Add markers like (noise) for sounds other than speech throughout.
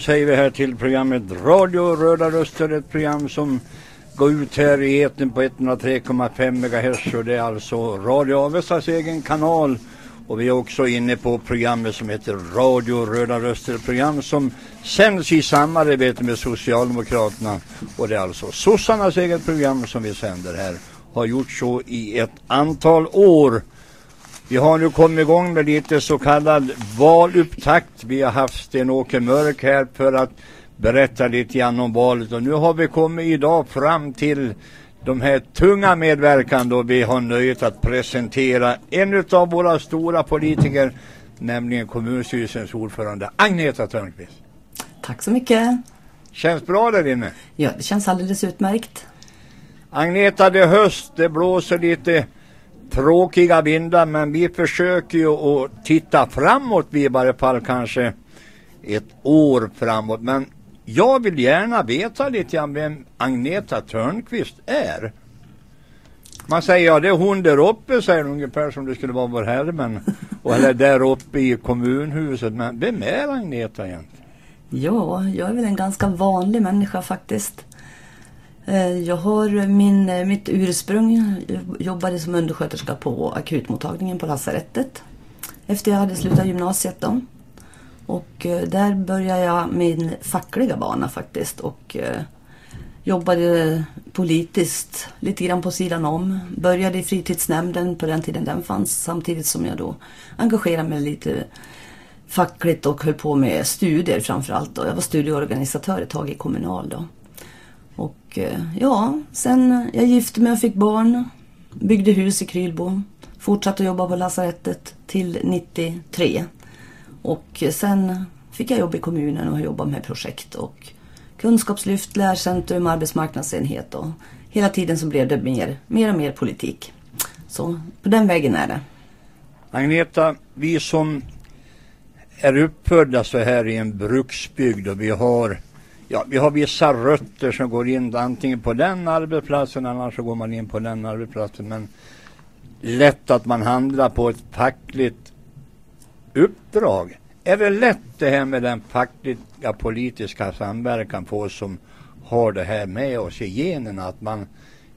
välkommen säger vi här till programmet Radio Röda Röster. Ett program som går ut här i etern på 103,5 MHz och det är alltså Radio Avestas egen kanal. Och vi är också inne på programmet som heter Radio Röda Röster. Ett program som sänds i samarbete med Socialdemokraterna. Och det är alltså sossarnas eget program som vi sänder här. Har gjort så i ett antal år. Vi har nu kommit igång med lite så kallad valupptakt. Vi har haft Sten-Åke Mörk här för att berätta lite grann om valet. Och nu har vi kommit idag fram till de här tunga medverkande och vi har nöjet att presentera en av våra stora politiker, nämligen kommunstyrelsens ordförande Agneta Törnqvist. Tack så mycket. Känns bra där inne? Ja, det känns alldeles utmärkt. Agneta, det är höst, det blåser lite tråkiga vindar men vi försöker ju att titta framåt vi i varje fall kanske ett år framåt. Men jag vill gärna veta lite grann vem Agneta Törnqvist är. Man säger ja det är hon där uppe säger de, ungefär som det skulle vara vår herre men (laughs) och eller där uppe i kommunhuset. Men vem är Agneta egentligen? Ja, jag är väl en ganska vanlig människa faktiskt. Eh, jag har min, eh, mitt ursprung, jag jobbade som undersköterska på akutmottagningen på lasarettet. Efter jag hade slutat gymnasiet då. Och där började jag min fackliga bana faktiskt och jobbade politiskt lite grann på sidan om. Började i fritidsnämnden på den tiden den fanns samtidigt som jag då engagerade mig lite fackligt och höll på med studier framförallt. Jag var studieorganisatör ett tag i Kommunal då. Och eh, ja, sen jag gifte mig och fick barn. Byggde hus i Krylbo. Fortsatte att jobba på lasarettet till 93. Och sen fick jag jobb i kommunen och har jobbat med projekt och kunskapslyft, lärcentrum, arbetsmarknadsenhet och hela tiden så blev det mer, mer och mer politik. Så på den vägen är det. Agneta, vi som är uppfödda så här i en bruksbygd och vi har Ja, vi har vissa rötter som går in antingen på den arbetsplatsen annars så går man in på den arbetsplatsen. Men lätt att man handlar på ett fackligt uppdrag. Är det lätt det här med den fackliga politiska samverkan för oss som har det här med oss i generna? Att man,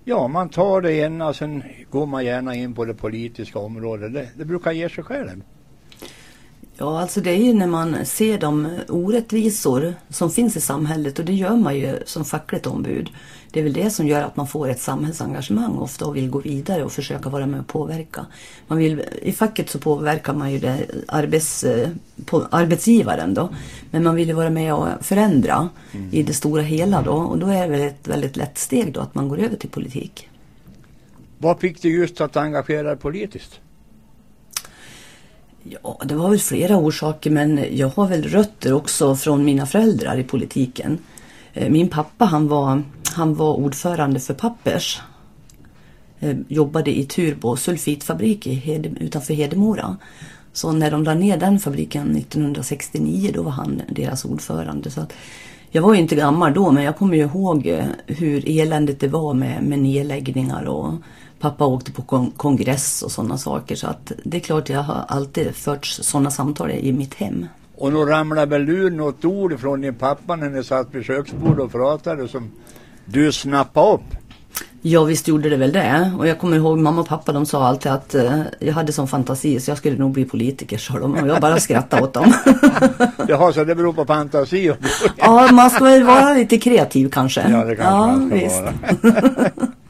ja, man tar det ena sen går man gärna in på det politiska området. Det, det brukar ge sig själv. Ja, alltså det är ju när man ser de orättvisor som finns i samhället och det gör man ju som fackligt ombud. Det är väl det som gör att man får ett samhällsengagemang ofta och vill gå vidare och försöka vara med och påverka. Man vill, I facket så påverkar man ju det arbets, eh, på arbetsgivaren då. Men man vill ju vara med och förändra i det stora hela då och då är det väl ett väldigt lätt steg då att man går över till politik. Vad fick du just att engagera dig politiskt? Ja, det var väl flera orsaker men jag har väl rötter också från mina föräldrar i politiken. Eh, min pappa han var, han var ordförande för Pappers. Eh, jobbade i Turbo sulfitfabrik i utanför Hedemora. Så när de la ner den fabriken 1969 då var han deras ordförande. Så att jag var ju inte gammal då men jag kommer ju ihåg eh, hur eländigt det var med, med nedläggningar och pappa åkte på kon- kongress och sådana saker. Så att det är klart jag har alltid fört sådana samtal i mitt hem. Och nu ramlade väl ur något ord från din pappa när ni satt vid köksbordet och pratade som du snappade upp. Ja visst gjorde det väl det. Och jag kommer ihåg mamma och pappa de sa alltid att eh, jag hade sån fantasi så jag skulle nog bli politiker sa de. Och jag bara skrattade åt dem. (laughs) Jaha, så det beror på fantasi? ja man ska väl vara lite kreativ kanske. Ja, det kanske man ska visst. vara. (laughs)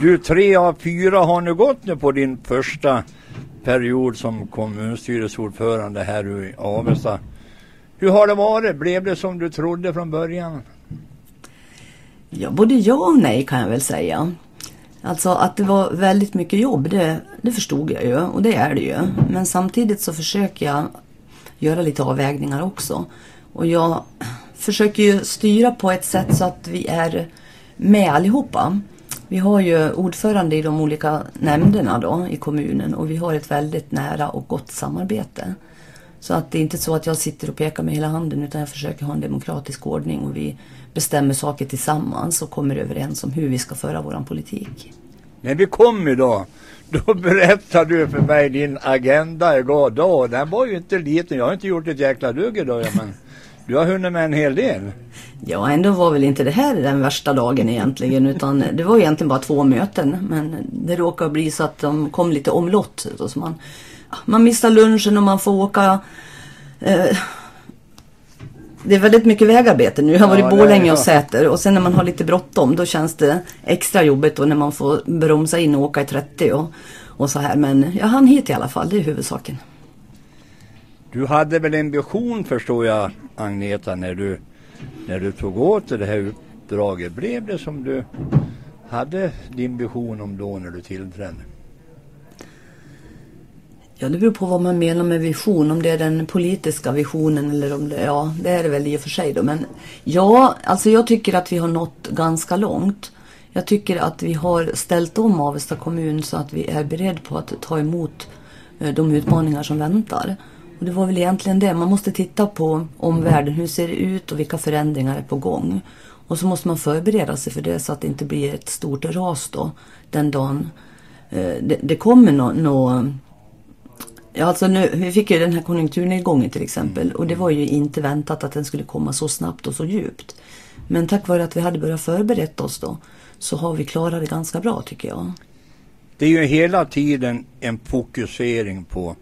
Du, tre av fyra har nu gått nu på din första period som kommunstyrelseordförande här i Avesta. Hur har det varit? Blev det som du trodde från början? Ja, både ja och nej kan jag väl säga. Alltså att det var väldigt mycket jobb, det, det förstod jag ju och det är det ju. Men samtidigt så försöker jag göra lite avvägningar också. Och jag försöker ju styra på ett sätt så att vi är med allihopa. Vi har ju ordförande i de olika nämnderna då i kommunen och vi har ett väldigt nära och gott samarbete. Så att det är inte så att jag sitter och pekar med hela handen utan jag försöker ha en demokratisk ordning och vi bestämmer saker tillsammans och kommer överens om hur vi ska föra vår politik. När vi kom idag, då (laughs) berättade du för mig din agenda igår. Då, den var ju inte liten. Jag har inte gjort ett jäkla dugg idag. Men du har hunnit med en hel del. Ja, ändå var väl inte det här den värsta dagen egentligen. Utan det var egentligen bara två möten. Men det råkade bli så att de kom lite omlott. Så man, man missar lunchen och man får åka eh, det är väldigt mycket vägarbete nu. Jag har varit i Borlänge och Säter och sen när man har lite bråttom då känns det extra jobbigt och när man får bromsa in och åka i 30 och, och så här. Men jag hann hit i alla fall, det är huvudsaken. Du hade väl en vision förstår jag Agneta när du, när du tog åt det här uppdraget. Blev det som du hade din vision om då när du tillträdde? Ja, det beror på vad man menar med vision. Om det är den politiska visionen eller om det, ja, det är det väl i och för sig då. Men ja, alltså jag tycker att vi har nått ganska långt. Jag tycker att vi har ställt om Avesta kommun så att vi är beredda på att ta emot eh, de utmaningar som väntar. Och det var väl egentligen det. Man måste titta på omvärlden. Hur ser det ut och vilka förändringar är på gång? Och så måste man förbereda sig för det så att det inte blir ett stort ras då den dagen eh, det, det kommer något no, Ja, alltså nu, vi fick ju den här konjunkturnedgången till exempel och det var ju inte väntat att den skulle komma så snabbt och så djupt. Men tack vare att vi hade börjat förbereda oss då så har vi klarat det ganska bra tycker jag. Det är ju hela tiden en fokusering på,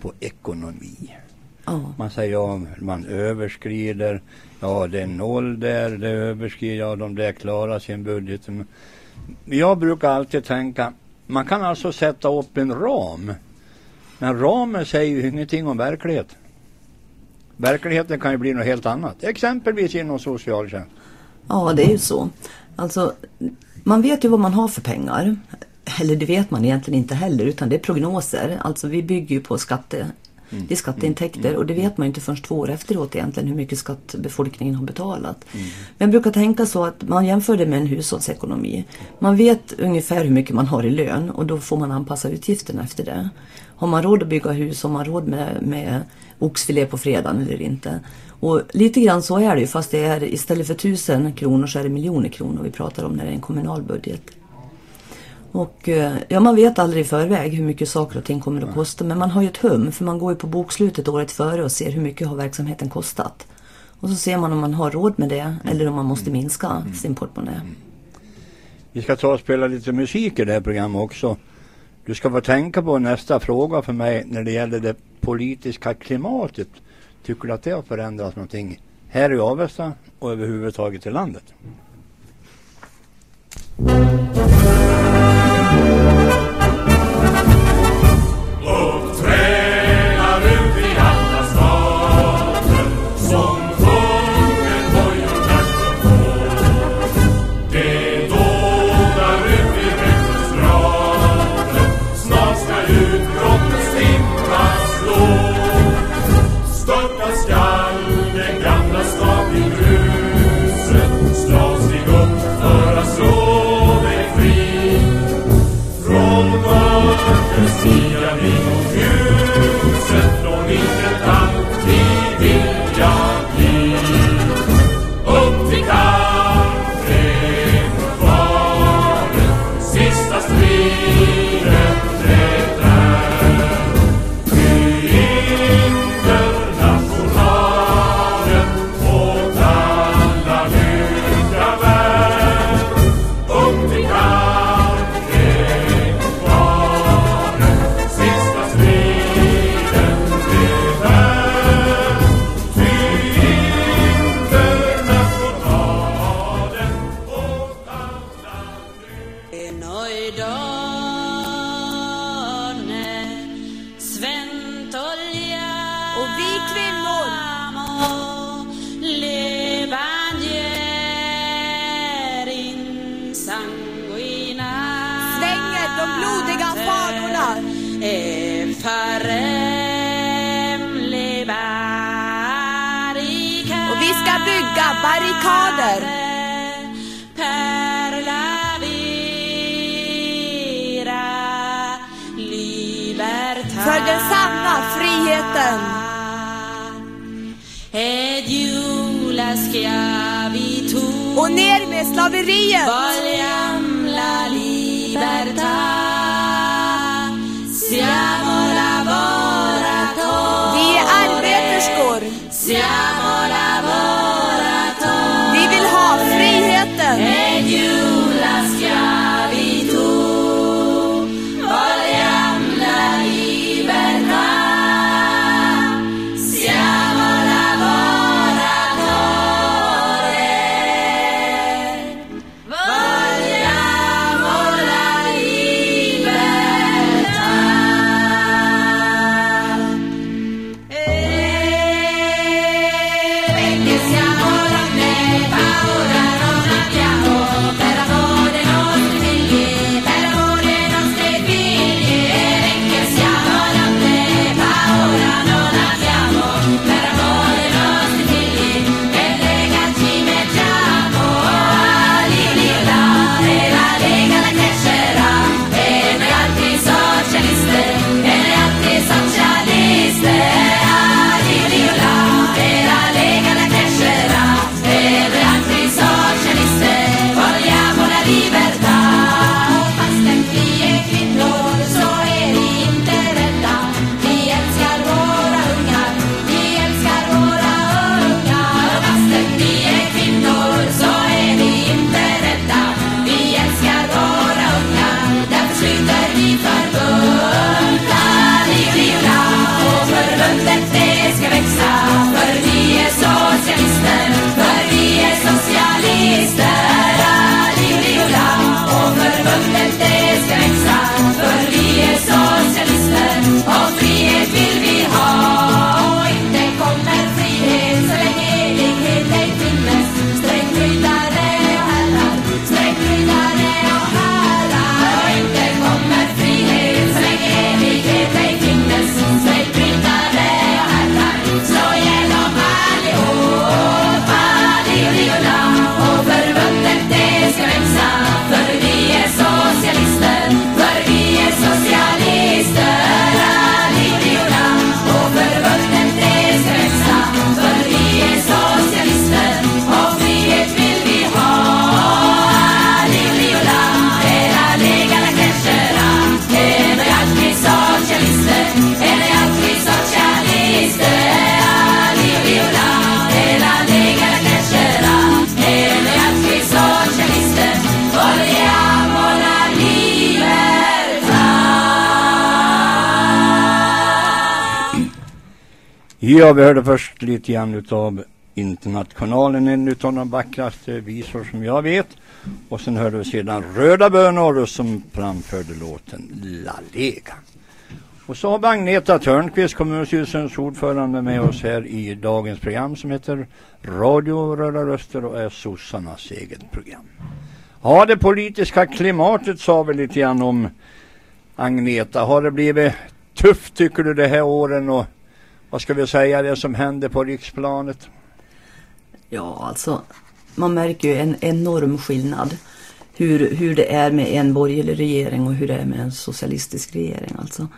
på ekonomi. Ja. Man säger ja, man överskrider, ja det är noll där, det överskrider, ja de där klarar sin budget. Jag brukar alltid tänka, man kan alltså sätta upp en ram men ramen säger ju ingenting om verklighet. Verkligheten kan ju bli något helt annat. Exempelvis inom socialtjänst. Ja, det är ju så. Alltså, man vet ju vad man har för pengar. Eller det vet man egentligen inte heller utan det är prognoser. Alltså vi bygger ju på skatte, Mm. Det är skatteintäkter mm. och det vet man inte förrän två år efteråt egentligen hur mycket skatt befolkningen har betalat. Mm. Men jag brukar tänka så att man jämför det med en hushållsekonomi. Man vet ungefär hur mycket man har i lön och då får man anpassa utgifterna efter det. Har man råd att bygga hus, har man råd med, med oxfilé på fredagen eller inte? Och lite grann så är det ju fast det är istället för tusen kronor så är det miljoner kronor vi pratar om när det är en kommunal budget. Och eh, ja, man vet aldrig i förväg hur mycket saker och ting kommer att kosta. Men man har ju ett hum för man går ju på bokslutet året före och ser hur mycket har verksamheten kostat. Och så ser man om man har råd med det mm. eller om man måste mm. minska mm. sin portmonnä. Mm. Vi ska ta och spela lite musik i det här programmet också. Du ska få tänka på nästa fråga för mig när det gäller det politiska klimatet. Tycker du att det har förändrats någonting här i Avesta och överhuvudtaget i landet? Ja, vi hörde först lite grann utav Internationalen, en utav de vackraste visor som jag vet. Och sen hörde vi sedan Röda bönor som framförde låten La Lega. Och så har vi Agneta Törnqvist, kommunstyrelsens ordförande med oss här i dagens program som heter Radio Röda Röster och är sossarnas eget program. Ja, det politiska klimatet sa vi lite grann om Agneta. Har det blivit tufft tycker du det här åren och vad ska vi säga det som händer på riksplanet? Ja, alltså man märker ju en enorm skillnad hur, hur det är med en borgerlig regering och hur det är med en socialistisk regering. Alltså.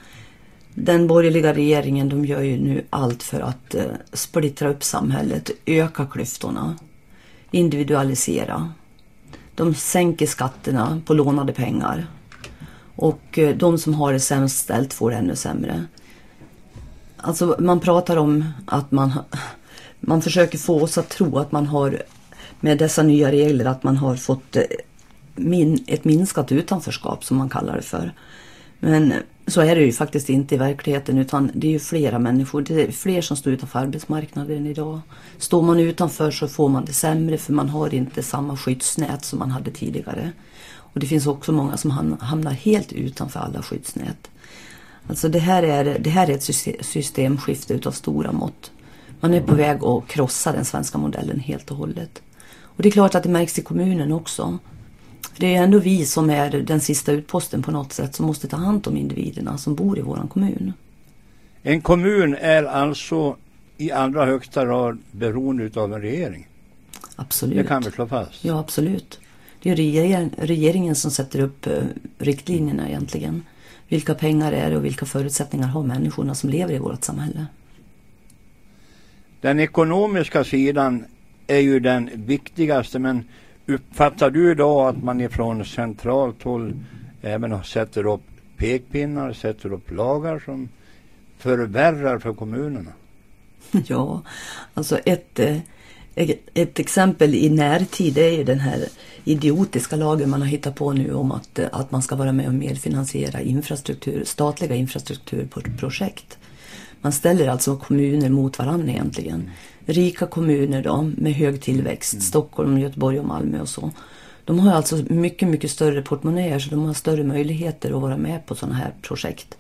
Den borgerliga regeringen de gör ju nu allt för att eh, splittra upp samhället, öka klyftorna, individualisera. De sänker skatterna på lånade pengar. Och eh, de som har det sämst ställt får det ännu sämre. Alltså man pratar om att man, man försöker få oss att tro att man har med dessa nya regler att man har fått eh, min, ett minskat utanförskap som man kallar det för. Men så är det ju faktiskt inte i verkligheten utan det är ju flera människor, det är fler som står utanför arbetsmarknaden idag. Står man utanför så får man det sämre för man har inte samma skyddsnät som man hade tidigare. Och det finns också många som hamnar helt utanför alla skyddsnät. Alltså det här är, det här är ett syste- systemskifte utav stora mått. Man är på väg att krossa den svenska modellen helt och hållet. Och det är klart att det märks i kommunen också. För det är ändå vi som är den sista utposten på något sätt som måste ta hand om individerna som bor i våran kommun. En kommun är alltså i allra högsta grad beroende av en regering. Absolut. Det kan vi slå fast. Ja, absolut. Det är regeringen, regeringen som sätter upp eh, riktlinjerna egentligen. Vilka pengar är det och vilka förutsättningar har människorna som lever i vårt samhälle? Den ekonomiska sidan är ju den viktigaste men uppfattar du då att man ifrån centralt håll även sätter upp pekpinnar, sätter upp lagar som förvärrar för kommunerna? (laughs) Ja, alltså ett, eh, ett, ett exempel i närtid är ju den här idiotiska lagen man har hittat på nu om att, eh, att man ska vara med och medfinansiera infrastruktur, statliga infrastrukturprojekt. Man ställer alltså kommuner mot varandra egentligen. Rika kommuner då med hög tillväxt, Stockholm, Göteborg och Malmö och så. De har alltså mycket, mycket större portmonnäer så de har större möjligheter att vara med på sådana här projekt.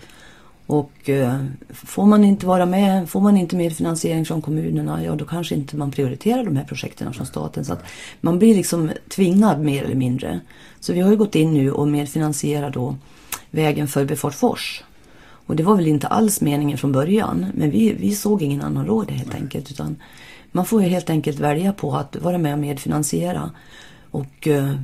Och eh, får man inte vara med, får man inte medfinansiering från kommunerna, ja då kanske inte man prioriterar de här projekten från staten. Så att man blir liksom tvingad mer eller mindre. Så vi har ju gått in nu och medfinansierar då vägen Förbifart Fors. Och det var väl inte alls meningen från början, men vi, vi såg ingen annan råd helt enkelt. Utan man får ju helt enkelt välja på att vara med och medfinansiera. Och eh,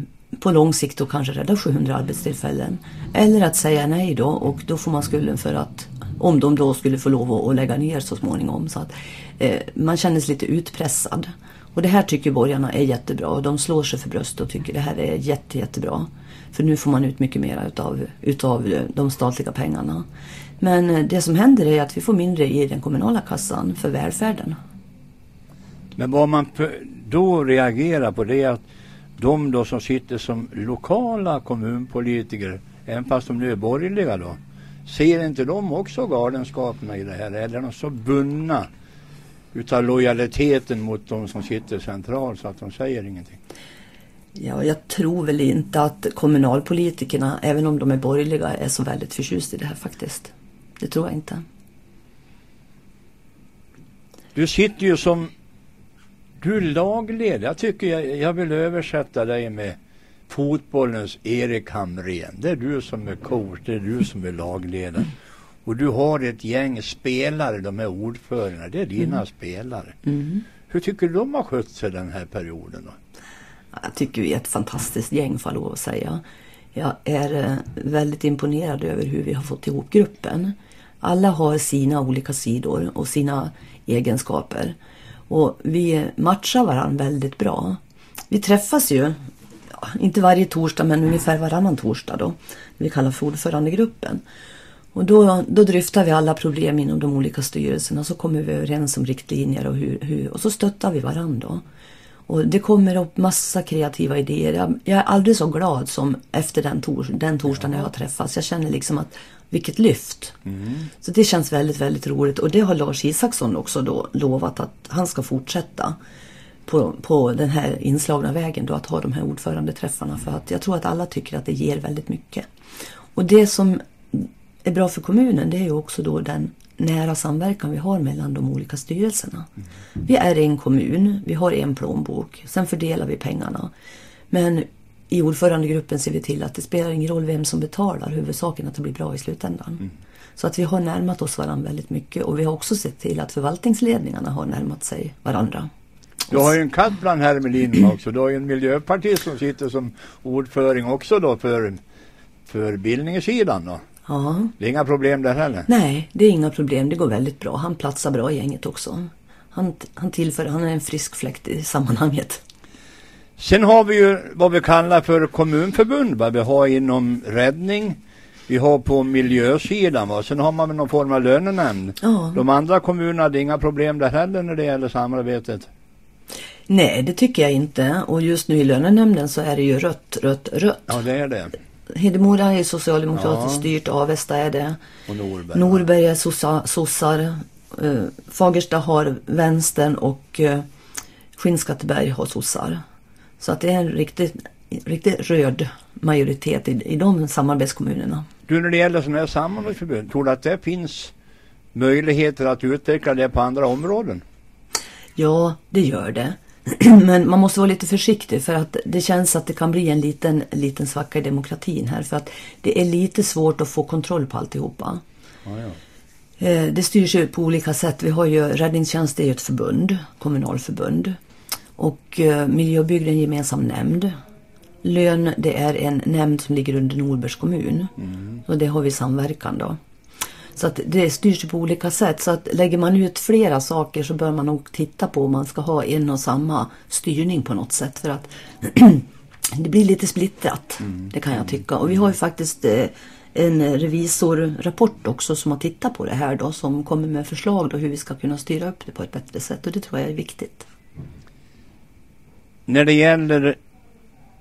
på lång sikt då kanske rädda 700 arbetstillfällen. Eller att säga nej då och då får man skulden för att om de då skulle få lov att- att lägga ner så småningom. Så att eh, man känner sig lite utpressad. Och det här tycker borgarna är jättebra och de slår sig för bröstet och tycker det här är jätte, jättebra. För nu får man ut mycket mer utav, utav eh, de statliga pengarna. Men eh, det som händer är att vi får mindre i den kommunala kassan för välfärden. Men vad man då reagerar på det är att de då som sitter som lokala kommunpolitiker, även fast de nu är borgerliga då, ser inte de också galenskaperna i det här? Eller är de så bundna utav lojaliteten mot de som sitter centralt så att de säger ingenting? Ja, jag tror väl inte att kommunalpolitikerna, även om de är borgerliga, är så väldigt förtjusta i det här faktiskt. Det tror jag inte. Du sitter ju som du är lagledare. Jag tycker jag, jag vill översätta dig med fotbollens Erik Hamrén. Det är du som är coach, det är du som är lagledare. Och du har ett gäng spelare, de här ordförandena, det är dina spelare. Mm. Hur tycker du de har skött sig den här perioden då? Jag tycker vi är ett fantastiskt gäng får jag lov att säga. Jag är eh, väldigt imponerad över hur vi har fått ihop gruppen. Alla har sina olika sidor och sina egenskaper. Och vi matchar varandra väldigt bra. Vi träffas ju, ja, inte varje torsdag men ungefär varannan torsdag då. Vi kallar för ordförandegruppen. Och då, då dryftar vi alla problem inom de olika styrelserna. Så kommer vi överens om riktlinjer och, hur, hur, och så stöttar vi varandra. då. Och det kommer upp massa kreativa idéer. Jag, jag är aldrig så glad som efter den, tors, den torsdagen jag har träffats. Jag känner liksom att vilket lyft. Så det känns väldigt, väldigt roligt. Och det har Lars Isaksson också då lovat att han ska fortsätta på, på den här inslagna vägen då att ha de här ordförandeträffarna. För att jag tror att alla tycker att det ger väldigt mycket. Och det som är bra för kommunen det är ju också då den nära samverkan vi har mellan de olika styrelserna. Vi är en kommun, vi har en plånbok, sen fördelar vi pengarna. Men i ordförandegruppen ser vi till att det spelar ingen roll vem som betalar, huvudsaken att det blir bra i slutändan. Så att vi har närmat oss varandra väldigt mycket och vi har också sett till att förvaltningsledningarna har närmat sig varandra. Du har ju en katt bland hermelinerna (clears throat) också. Du har ju en miljöpartist som sitter som ordföring också då för, för bildningssidan då. Ja, Det är inga problem där heller. nej, det är inga problem. Det går väldigt bra. Han platsar bra i gänget också. Han, han tillför, han är en frisk fläkt i sammanhanget. Sen har vi ju vad vi kallar för kommunförbund. Va? Vi har inom räddning, vi har på miljösidan. Va? Sen har man någon form av lönenämnd. Ja. De andra kommunerna hade inga problem där heller när det gäller samarbetet. Nej, det tycker jag inte. Och just nu i lönenämnden så är det ju rött, rött, rött. Ja, det är det. Hedemora är socialdemokratiskt Ja. styrt, Avesta är det. Och Norberg. Norberg är sossa, sossar. Eh, Fagersta har vänstern och eh, Skinnskatteberg har sossar. Så att det är en riktigt, riktigt röd majoritet i, i de samarbetskommunerna. Du, när det gäller sådana här samordningsförbund, tror du att det finns möjligheter att utveckla det på andra områden? Ja, det gör det. (clears throat) Men man måste vara lite försiktig för att det känns att det kan bli en liten, liten svacka i demokratin här. För att det är lite svårt att få kontroll på alltihopa. Ja, ja. Eh, Det styrs ju på olika sätt. Vi har ju Räddningstjänst är ju ett förbund, kommunalförbund. Och eh, Miljöbygd är en gemensam nämnd. Lön det är en nämnd som ligger under Norbergs kommun. Och det har vi samverkan då. Så att det styrs på olika sätt. Så att lägger man ut flera saker så bör man nog titta på om man ska ha en och samma styrning på något sätt. För att (clears throat) det blir lite splittrat. Det kan jag tycka. Och vi har ju faktiskt eh, en revisorrapport också som har tittat på det här då. Som kommer med förslag då hur vi ska kunna styra upp det på ett bättre sätt. Och det tror jag är viktigt. När det gäller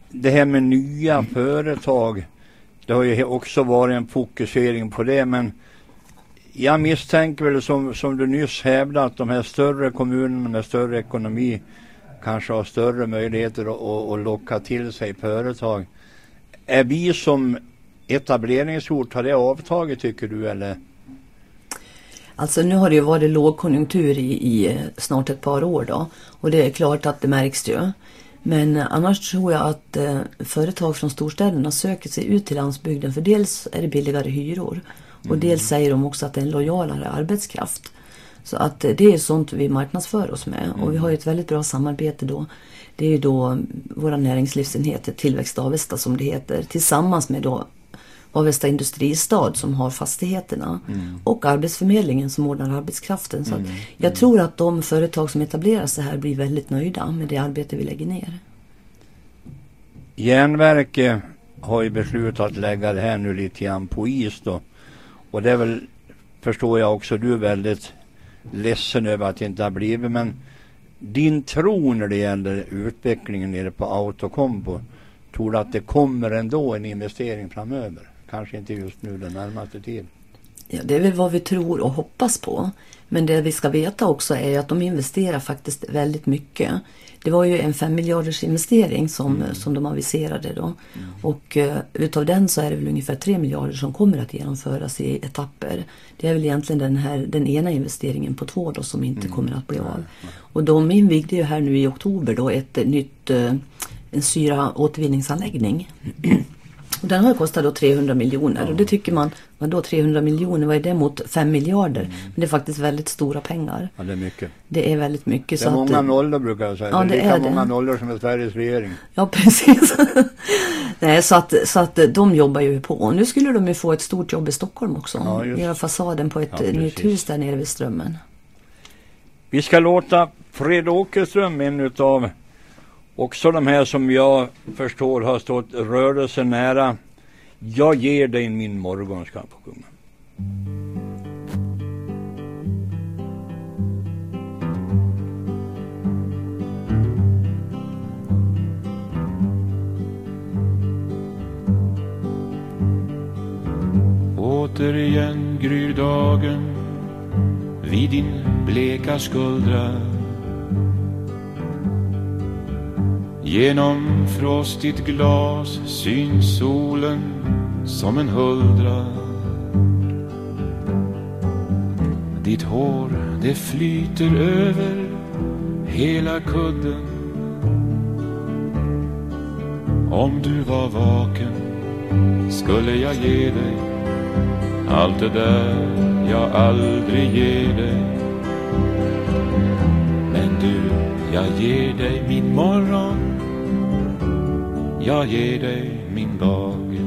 det här med nya företag, det har ju också varit en fokusering på det, men jag misstänker väl som, som du nyss hävdade att de här större kommunerna med större ekonomi kanske har större möjligheter att, att, att locka till sig företag. Är vi som etableringsort, har det avtagit tycker du eller? Alltså nu har det ju varit lågkonjunktur i, i snart ett par år då. Och det är klart att det märks ju. Men annars tror jag att eh, företag från storstäderna söker sig ut till landsbygden. För dels är det billigare hyror. Och dels säger de också att det är en lojalare arbetskraft. Så att eh, det är sånt vi marknadsför oss med. Och vi har ju ett väldigt bra samarbete då. Det är ju då våra näringslivsenheter, Tillväxt Avesta som det heter, tillsammans med då Avesta industristad som har fastigheterna och Arbetsförmedlingen som ordnar arbetskraften. Så att jag tror att de företag som etablerar sig här blir väldigt nöjda med det arbete vi lägger ner. Järnverket har ju beslutat att lägga det här nu lite grann på is då. Och det är väl, förstår jag också, du är väldigt ledsen över att det inte har blivit. Men din tro när det gäller utvecklingen nere på Autocombo, tror du att det kommer ändå en investering framöver? Kanske inte just nu den närmaste tiden. Ja, det är väl vad vi tror och hoppas på. Men det vi ska veta också är att de investerar faktiskt väldigt mycket. Det var ju en fem miljarders investering som, som de aviserade då. Och eh, utav den så är det väl ungefär tre miljarder som kommer att genomföras i etapper. Det är väl egentligen den, här, den ena investeringen på två då som inte kommer att bli av. Och de invigde ju här nu i oktober då ett eh, nytt eh, en syraåtervinningsanläggning. (clears throat) Och den har kostat då 300 miljoner och det tycker man, vadå 300 miljoner, vad är det mot 5 miljarder? Men det är faktiskt väldigt stora pengar. Ja, det är mycket. Det är väldigt mycket. Det är så många att, nollor brukar jag säga. Ja, det är det lika är det. många nollor som är Sveriges regering. Ja, (laughs) precis. Nej, så att, så att de jobbar ju på. Och nu skulle de ju få ett stort jobb i Stockholm också. Ja, just. Göra fasaden på ett Ja, eh, nytt hus där nere vid Strömmen. Vi ska låta Fred Åkerström, en utav också de här som jag förstår har stått rörelsen nära. Jag ger dig min morgon ska han få sjunga. Återigen gryr dagen vid din bleka skuldra Genom frostigt glas syns solen som en huldra. Ditt hår det flyter över hela kudden. Om du var vaken skulle jag ge dig allt det där jag aldrig ger dig. Men du, jag ger dig min morgon. Jag ger dig min dag.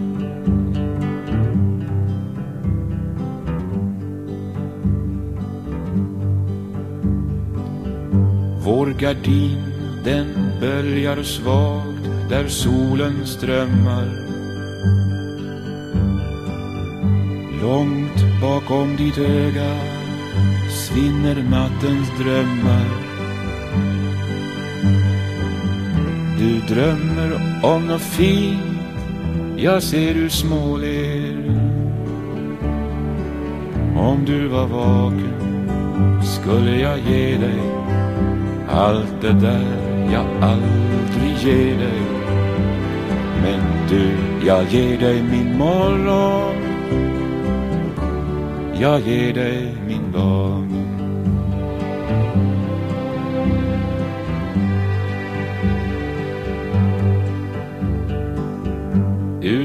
Vår gardin den böljar svagt där solen strömmar. Långt bakom ditt öga svinner nattens drömmar. Du drömmer om något fint. Jag ser du småler Om du var vaken skulle jag ge dig allt det där jag aldrig ger dig. Men du, jag ger dig min morgon. Jag ger dig min dag.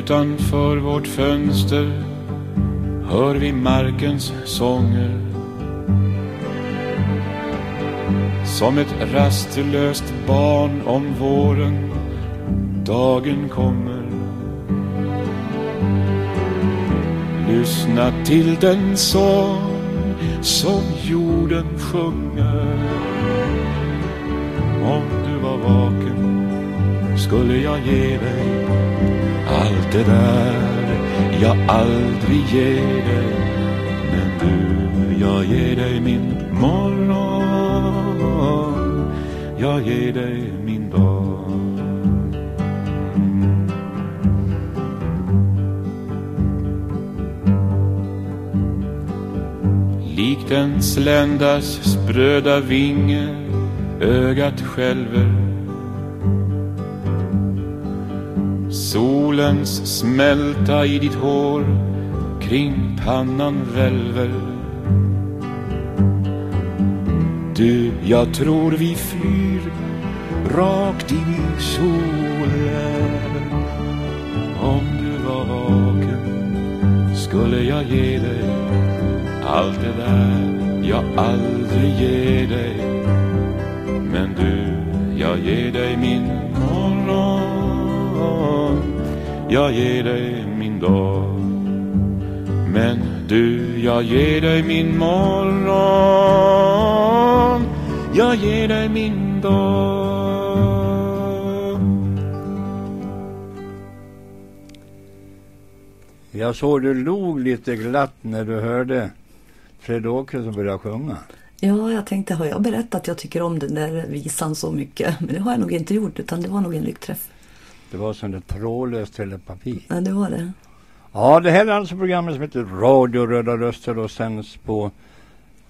Utanför vårt fönster hör vi markens sånger. Som ett rastlöst barn om våren dagen kommer. Lyssna till den sång som jorden sjunger. Om du var vaken skulle jag ge dig allt det där jag aldrig ger dig. Men du, jag ger dig min morgon. Jag ger dig min dag. Likt en sländas spröda vinge ögat skälver Solens smälta i ditt hår kring pannan välver. Du, jag tror vi flyr rakt in i solen. Om du var vaken skulle jag ge dig allt det där jag aldrig ger dig. Men du, jag ger dig min morgon. Jag ger dig min dag Men du, jag ger dig min morgon Jag ger dig min dag Jag såg du log lite glatt när du hörde Fred Åkesson börja sjunga. Ja, jag tänkte, har jag berättat att jag tycker om den där visan så mycket? Men det har jag nog inte gjort, utan det var nog en lyckträff. Det var som ett trådlös telepati. Ja, det var det. Ja, det här är alltså programmet som heter Radio Röda Röster och sänds på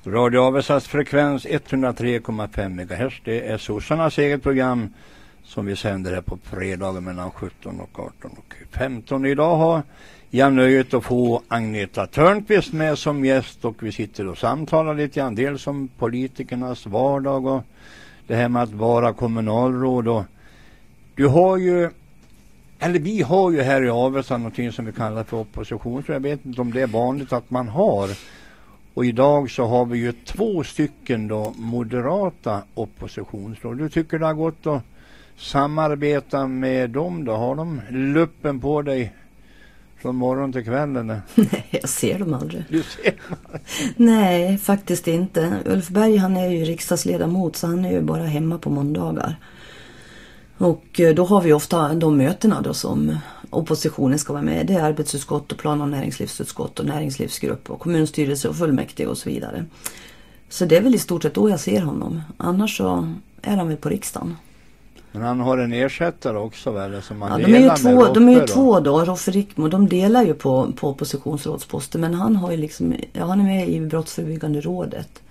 Radio Avestas frekvens 103,5 MHz. Det är sossarnas eget program som vi sänder här på fredagar mellan 17 och 18 och 15. Idag har jag nöjet att få Agneta Törnqvist med som gäst och vi sitter och samtalar lite grann. Dels om politikernas vardag och det här med att vara kommunalråd och du har ju eller vi har ju här i Avesta någonting som vi kallar för opposition. Så jag vet inte om det är vanligt att man har. Och idag så har vi ju två stycken då moderata oppositionsråd. Du tycker det har gått att samarbeta med dem då? Har de luppen på dig från morgon till kväll eller? (laughs) Nej, jag ser dem aldrig. Du ser man. Nej, faktiskt inte. Ulf Berg han är ju riksdagsledamot så han är ju bara hemma på måndagar. Och eh, då har vi ofta de mötena då som oppositionen ska vara med. Det är arbetsutskott och plan och näringslivsutskott och näringslivsgrupp och kommunstyrelse och fullmäktige och så vidare. Så det är väl i stort sett då jag ser honom. Annars så är han väl på riksdagen. Men han har en ersättare också väl? Som man Ja, de är ju två, de är ju Roffe då. två då, Roffe Rickmo, de delar ju på, på oppositionsrådsposter men han har ju liksom, ja, han är med i Brottsförebyggande rådet.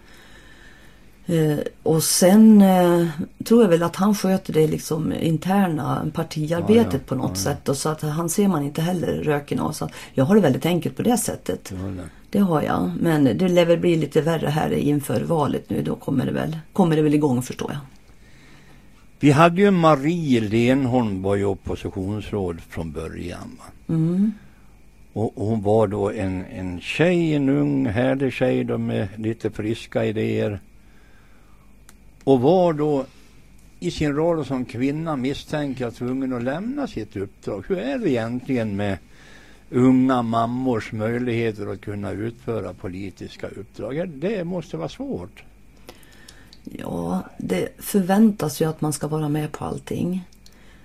Eh, och sen eh, tror jag väl att han sköter det liksom interna partiarbetet Ja, ja, på något ja, sätt och så att han ser man inte heller röken av. Så jag har det väldigt enkelt på det sättet. Det. Det har jag. Men det lär väl bli lite värre här inför valet nu. Då kommer det väl, kommer det väl igång förstår jag. Vi hade ju Marie Lenholm var ju oppositionsråd från början. Mm. Och och hon var då en, en tjej, en ung härlig tjej då med lite friska idéer. Och var då i sin roll som kvinna misstänker jag tvungen att lämna sitt uppdrag. Hur är det egentligen med unga mammors möjligheter att kunna utföra politiska uppdrag? Det måste vara svårt. Ja, det förväntas ju att man ska vara med på allting.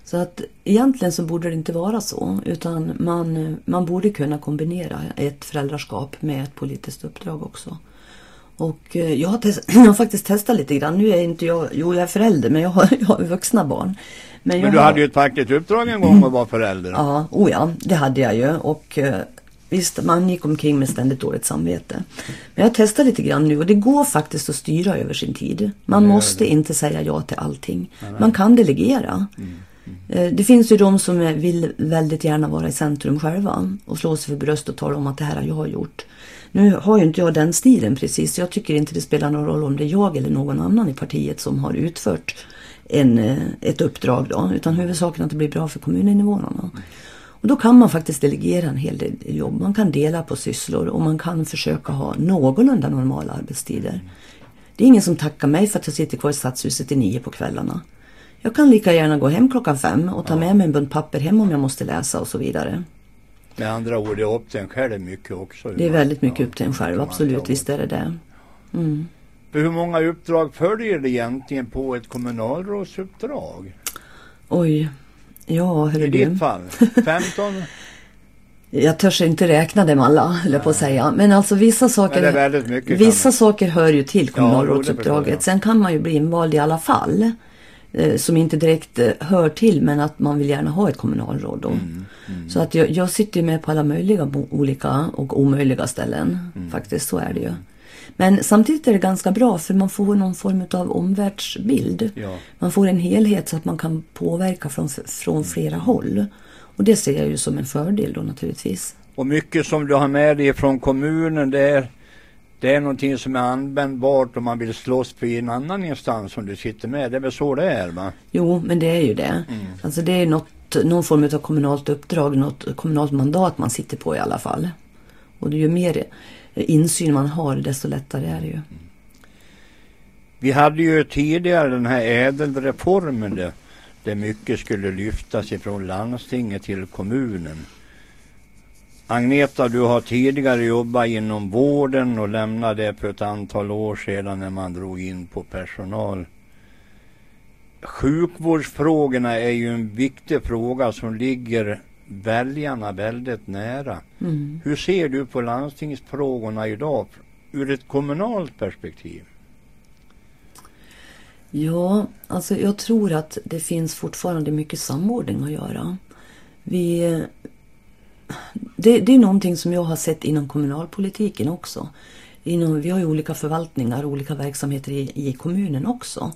Så att egentligen så borde det inte vara så, utan man, man borde kunna kombinera ett föräldraskap med ett politiskt uppdrag också. Och eh, jag har, test, (clears throat) jag har faktiskt testat lite grann. Nu är inte jag, jo jag är förälder, men jag har, (laughs) jag har vuxna barn. Men jag du har, hade ju ett fackligt uppdrag en gång att vara förälder. Ja, oh ja, det hade jag ju. Och eh, visst, man gick omkring med ständigt dåligt samvete. Men jag testar lite grann nu och det går faktiskt att styra över sin tid. Man gör måste inte säga ja till allting. Man kan delegera. Mm, Eh, Det finns ju de som vill väldigt gärna vara i centrum själva och slå sig för bröstet och tala om att det här har jag gjort. Nu har ju inte jag den stilen precis. Jag tycker inte det spelar någon roll om det är jag eller någon annan i partiet som har utfört en, eh, ett uppdrag då. Utan huvudsaken att det blir bra för kommuninvånarna. Och då kan man faktiskt delegera en hel del jobb. Man kan dela på sysslor och man kan försöka ha någorlunda normala arbetstider. Det är ingen som tackar mig för att jag sitter kvar i stadshuset till nio på kvällarna. Jag kan lika gärna gå hem klockan fem och ta med mig en bunt papper hem om jag måste läsa och så vidare. Med andra ord, det är upp till en själv mycket också. Det är väldigt mycket upp till en själv, absolut, visst är det det. Mm. Hur många uppdrag följer det egentligen på ett kommunalrådsuppdrag? Oj, ja hörru I du. ditt fall? 15? (laughs) Jag törs inte räkna dem alla, höll jag på att säga. Men alltså vissa saker, det är mycket, vissa saker hör ju till det kommunalrådsuppdraget. jag. Sen kan man ju bli invald i alla fall. Eh, som inte direkt eh, hör till men att man vill gärna ha ett kommunalråd då. Mm, Så att jag, jag sitter med på alla möjliga olika och omöjliga ställen. Mm. Faktiskt, så är det ju. Men samtidigt är det ganska bra för man får någon form av omvärldsbild. Ja. Man får en helhet så att man kan påverka från, från flera håll. Och det ser jag ju som en fördel då naturligtvis. Och mycket som du har med dig från kommunen det är, det är någonting som är användbart om man vill slåss för en annan instans som du sitter med. Det är väl så det är va? Jo, men det är ju det. Mm. Alltså det är något, någon form av kommunalt uppdrag, något kommunalt mandat man sitter på i alla fall. Och ju mer insyn man har desto lättare är det ju. Vi hade ju tidigare den här ädelreformen där, där mycket skulle lyftas ifrån landstinget till kommunen. Agneta, du har tidigare jobbat inom vården och lämnade det för ett antal år sedan när man drog in på personal. Sjukvårdsfrågorna är ju en viktig fråga som ligger väljarna väldigt nära. Mm. Hur ser du på landstingsfrågorna idag ur ett kommunalt perspektiv? Ja, alltså jag tror att det finns fortfarande mycket samordning att göra. Vi, det, det är någonting som jag har sett inom kommunalpolitiken också. Inom, vi har ju olika förvaltningar och olika verksamheter i, i kommunen också.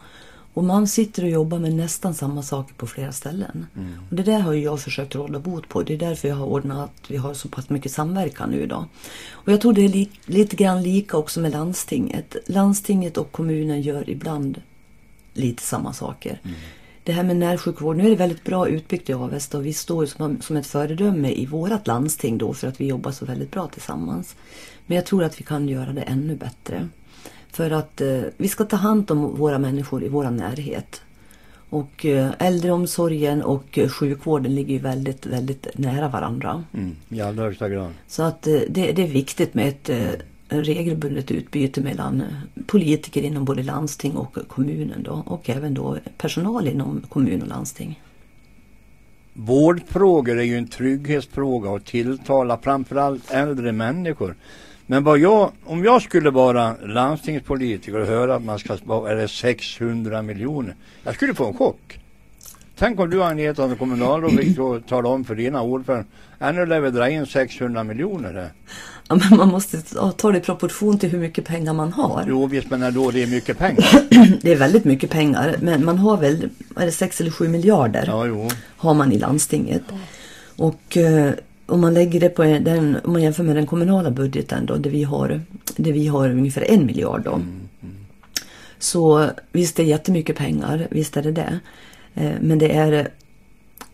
Och man sitter och jobbar med nästan samma saker på flera ställen. Och det där har jag försökt råda bot på. Det är därför jag har ordnat att vi har så pass mycket samverkan nu idag. Och jag tror det är li, lite grann lika också med landstinget. Landstinget och kommunen gör ibland lite samma saker. Det här med närsjukvård, nu är det väldigt bra utbyggt i Avesta och vi står som, som ett föredöme i vårt landsting då för att vi jobbar så väldigt bra tillsammans. Men jag tror att vi kan göra det ännu bättre. För att eh, vi ska ta hand om våra människor i vår närhet. Och eh, äldreomsorgen och eh, sjukvården ligger ju väldigt, väldigt nära varandra. Mm, I allra högsta grad. Så att eh, det, det är viktigt med ett regelbundet utbyte mellan eh, politiker inom både landsting och kommunen då, och även då personal inom kommun och landsting. Vårdfrågor är ju en trygghetsfråga och tilltalar framförallt äldre människor. Men vad jag, om jag skulle vara landstingspolitiker och höra att man ska spara, är det 600 miljoner? Jag skulle få en chock. Tänk om du Agneta som kommunalråd fick tala om för dina ordförande, "Ja, nu lär vi dra in 600 miljoner här. Ja, men man måste ta- det i proportion till hur mycket pengar man har. Jo visst men ändå det är mycket pengar. (clears throat) Det är väldigt mycket pengar, men man har väl, är det 6 eller 7 miljarder? Ja jo. har man i landstinget. Och eh, om man lägger det på en- den, om man jämför med den kommunala budgeten då, där vi har, där vi har ungefär en miljard då. Så visst det är jättemycket pengar, visst är det det. Eh, men det är,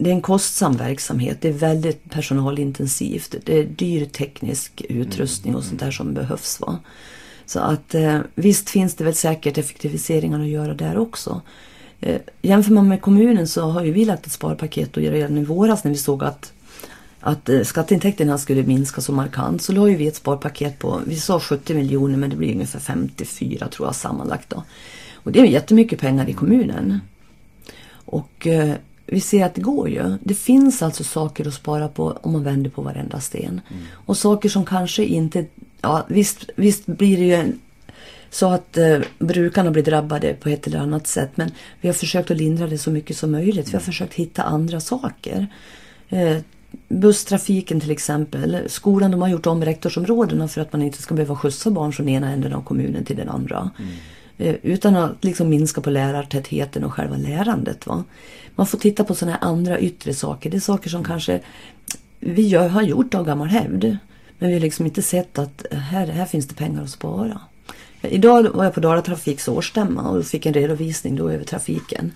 det är en kostsam verksamhet, det är väldigt personalintensivt, det är dyr teknisk utrustning och sånt där som behövs. Va? Så att eh, visst finns det väl säkert effektiviseringar att göra där också. Eh, jämför man med kommunen så har ju vi lagt ett sparpaket och redan i våras när vi såg att, att eh, skatteintäkterna skulle minska så markant så la ju vi ett sparpaket på, vi sa 70 miljoner men det blir ungefär 54 tror jag sammanlagt då. Och det är jättemycket pengar i kommunen. Och vi ser att det går ju. Det finns alltså saker att spara på om man vänder på varenda sten. Och saker som kanske inte... Ja, visst, visst blir det ju en, så att eh, brukarna blir drabbade på ett eller annat sätt. Men vi har försökt att lindra det så mycket som möjligt. Vi har försökt hitta andra saker. Eh, busstrafiken till exempel. Skolan, de har gjort om rektorsområdena för att man inte ska behöva skjutsa barn från ena änden av kommunen till den andra. Eh, Eh, utan att liksom minska på lärartätheten och själva lärandet. Va? Man får titta på sådana här andra yttre saker. Det är saker som kanske vi gör, har gjort av gammal hävd. Men vi har liksom inte sett att här, här finns det pengar att spara. Idag var jag på Dalatrafiks årsstämma och fick en redovisning då över trafiken.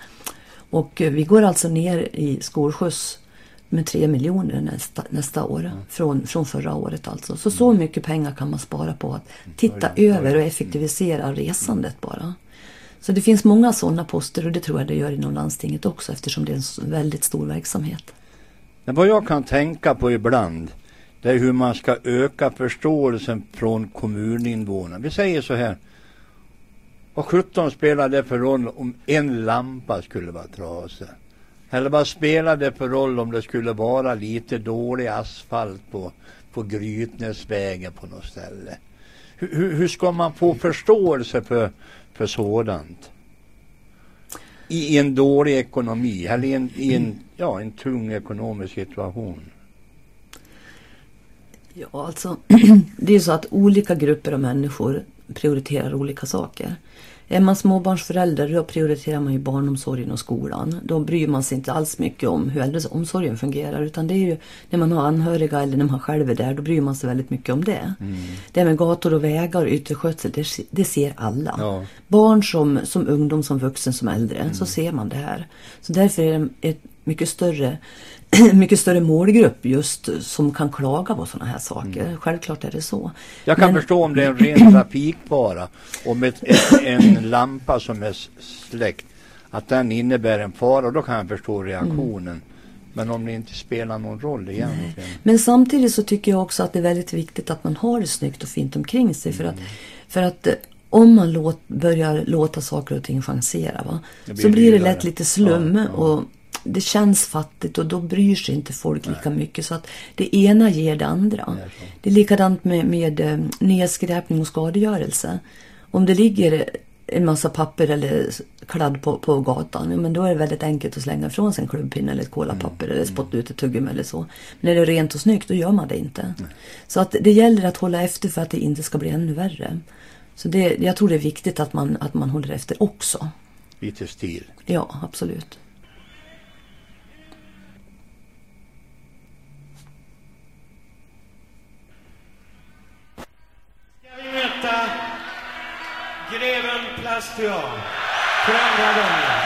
Och eh, vi går alltså ner i skolskjuts med 3 miljoner nästa, nästa år. Från, från förra året alltså. Så så mycket pengar kan man spara på att titta över och effektivisera resandet bara. Så det finns många sådana poster och det tror jag det gör inom landstinget också eftersom det är en väldigt stor verksamhet. Men vad jag kan tänka på ibland det är hur man ska öka förståelsen från kommuninvånarna. Vi säger så här. Vad sjutton spelar det för roll om en lampa skulle vara trasig? Eller vad spelar det för roll om det skulle vara lite dålig asfalt på, på Grytnäsvägen på något ställe? Hur, hur, ska man få förståelse för, för sådant? I en dålig ekonomi eller i en, i en, ja, en tung ekonomisk situation. Ja, alltså (clears throat) det är så att olika grupper av människor prioriterar olika saker. Är man småbarnsförälder då prioriterar man ju barnomsorgen och skolan. Då bryr man sig inte alls mycket om hur äldreomsorgen fungerar. Utan det är ju när man har anhöriga eller när man själv är där, då bryr man sig väldigt mycket om det. Mm. Det med gator och vägar och yttre skötsel, det, det ser alla. Ja. Barn som, som ungdom, som vuxen, som äldre, så ser man det här. Så därför är det ett mycket större (clears throat) mycket större målgrupp just som kan klaga på sådana här saker. Självklart är det så. Jag kan Men- förstå om det är en (clears throat) ren trafikfara. Om ett, en lampa som är släckt. Att den innebär en fara. Då kan jag förstå reaktionen. Men om det inte spelar någon roll egentligen. Men samtidigt så tycker jag också att det är väldigt viktigt att man har det snyggt och fint omkring sig. För att, Mm. för att eh, om man låt, börjar låta saker och ting chansera va? Blir så blir det lätt lite slum. Ja, ja. Och det känns fattigt och då bryr sig inte folk lika mycket. Så att det ena ger det andra. Det är är likadant med, med eh, nedskräpning och skadegörelse. Om det ligger en massa papper eller kladd på, på gatan, ja, men då är det väldigt enkelt att slänga ifrån sig en klubbpinne eller ett kolapapper eller spotta ut ett tuggummi eller så. Men när det är rent och snyggt, då gör man det inte. Så att det gäller att hålla efter för att det inte ska bli ännu värre. Så det, jag tror det är viktigt att man, att man håller efter också. Lite stil. Ja, absolut. Greven Plastian för andra gången.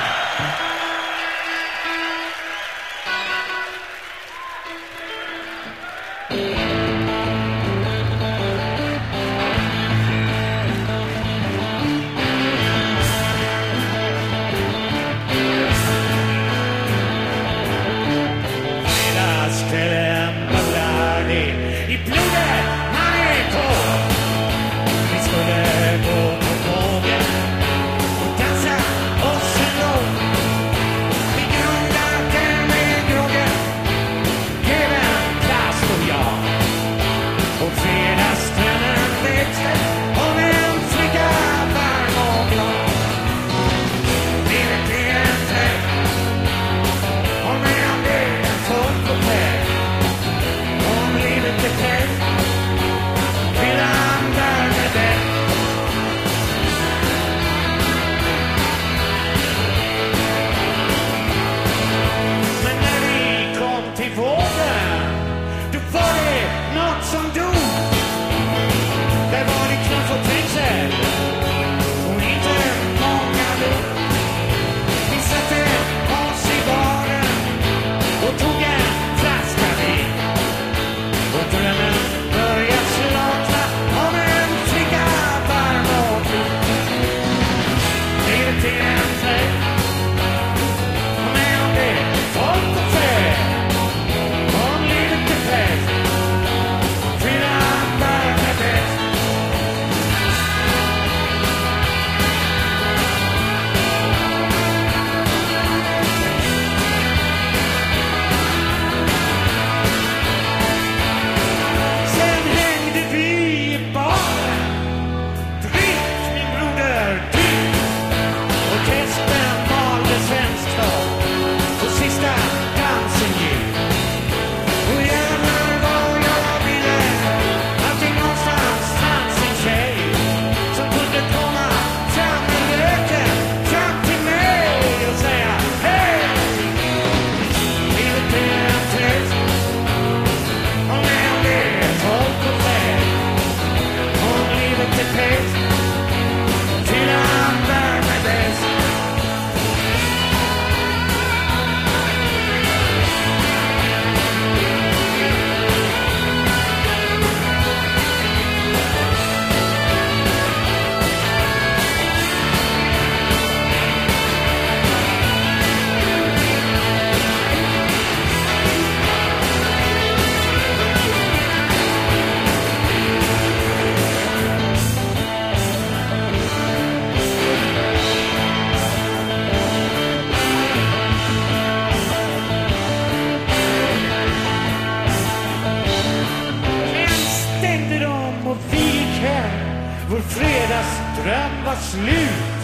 Vår fredagsdröm var slut.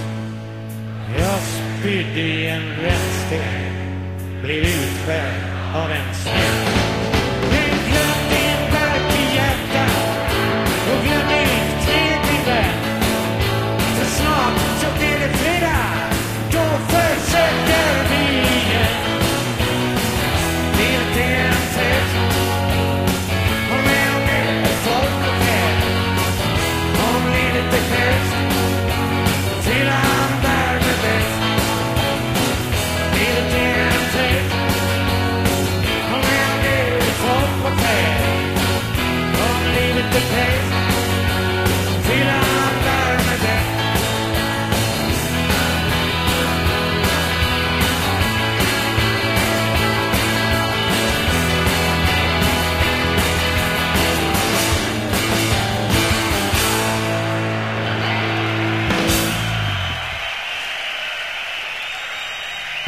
Jag spydde i en rännsten. Blev utskälld av en snäll.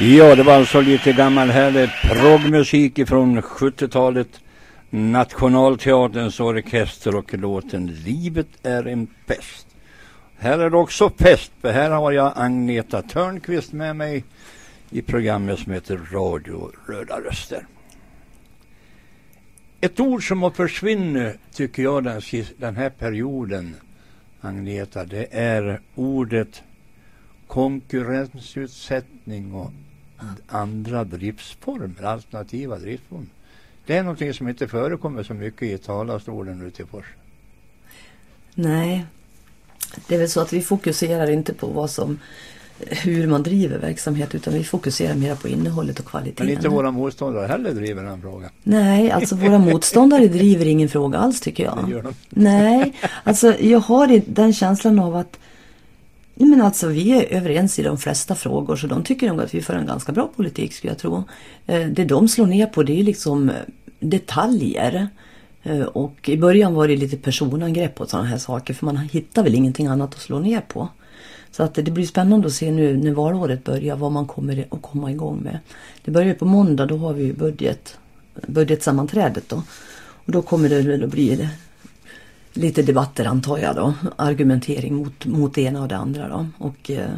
Ja, det var alltså lite gammal härlig proggmusik ifrån 70-talet. Nationalteaterns orkester och låten Livet är en pest. Här är det också fest, för här har jag Agneta Törnqvist med mig i programmet som heter Radio Röda Röster. Ett ord som har försvunnit, tycker jag, den, den här perioden, Agneta, det är ordet konkurrensutsättning och andra driftsformer, alternativa driftsformer. Det är någonting som inte förekommer så mycket i talarstolen ute i Fors. Nej, det är väl så att vi fokuserar inte på vad som, hur man driver verksamhet utan vi fokuserar mer på innehållet och kvaliteten. Men inte våra motståndare heller driver den frågan. Nej, alltså våra (laughs) motståndare driver ingen fråga alls tycker jag. Det gör de. Nej, alltså jag har den känslan av att men alltså vi är överens i de flesta frågor så de tycker nog att vi för en ganska bra politik skulle jag tro. Eh, det de slår ner på det är liksom eh, detaljer. Eh, och i början var det lite personangrepp och sådana här saker för man hittar väl ingenting annat att slå ner på. Så att det blir spännande att se nu när valåret börjar vad man kommer att komma igång med. Det börjar ju på måndag, då har vi ju budget, budgetsammanträdet då. Och då kommer det väl att bli lite debatter antar jag då. Argumentering mot, mot det ena och det andra då. Och eh,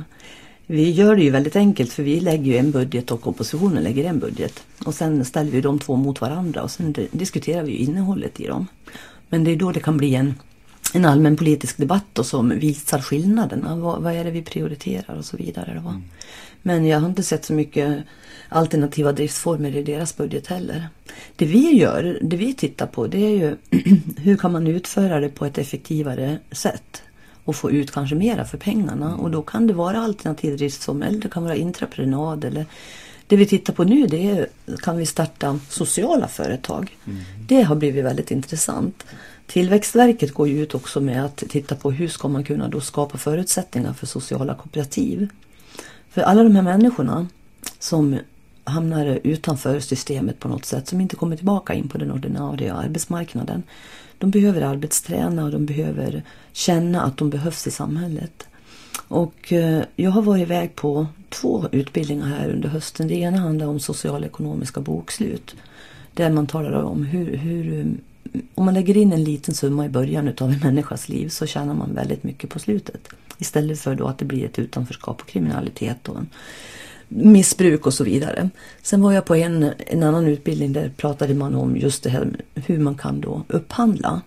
vi gör det ju väldigt enkelt för vi lägger ju en budget och oppositionen lägger en budget. Och sen ställer vi de två mot varandra och sen di- diskuterar vi innehållet i dem. Men det är då det kan bli en, en allmänpolitisk debatt då som visar skillnaderna. Vad, vad är det vi prioriterar och så vidare. Då, va? Men jag har inte sett så mycket alternativa driftsformer i deras budget heller. Det vi gör, det vi tittar på det är ju (clears throat) hur kan man utföra det på ett effektivare sätt och få ut kanske mera för pengarna. Och då kan det vara alternativ driftsform eller det kan vara intraprenad eller det vi tittar på nu det är kan vi starta sociala företag. Det har blivit väldigt intressant. Tillväxtverket går ju ut också med att titta på hur ska man kunna då skapa förutsättningar för sociala kooperativ. För alla de här människorna som hamnar utanför systemet på något sätt, som inte kommer tillbaka in på den ordinarie arbetsmarknaden. De behöver arbetsträna och de behöver känna att de behövs i samhället. Och eh, jag har varit iväg på två utbildningar här under hösten. Det ena handlar om socialekonomiska bokslut. Där man talar om hur, hur om man lägger in en liten summa i början utav en människas liv så tjänar man väldigt mycket på slutet. Istället för då att det blir ett utanförskap och kriminalitet och en missbruk och så vidare. Sen var jag på en, en annan utbildning där pratade man om just det här hur man kan då upphandla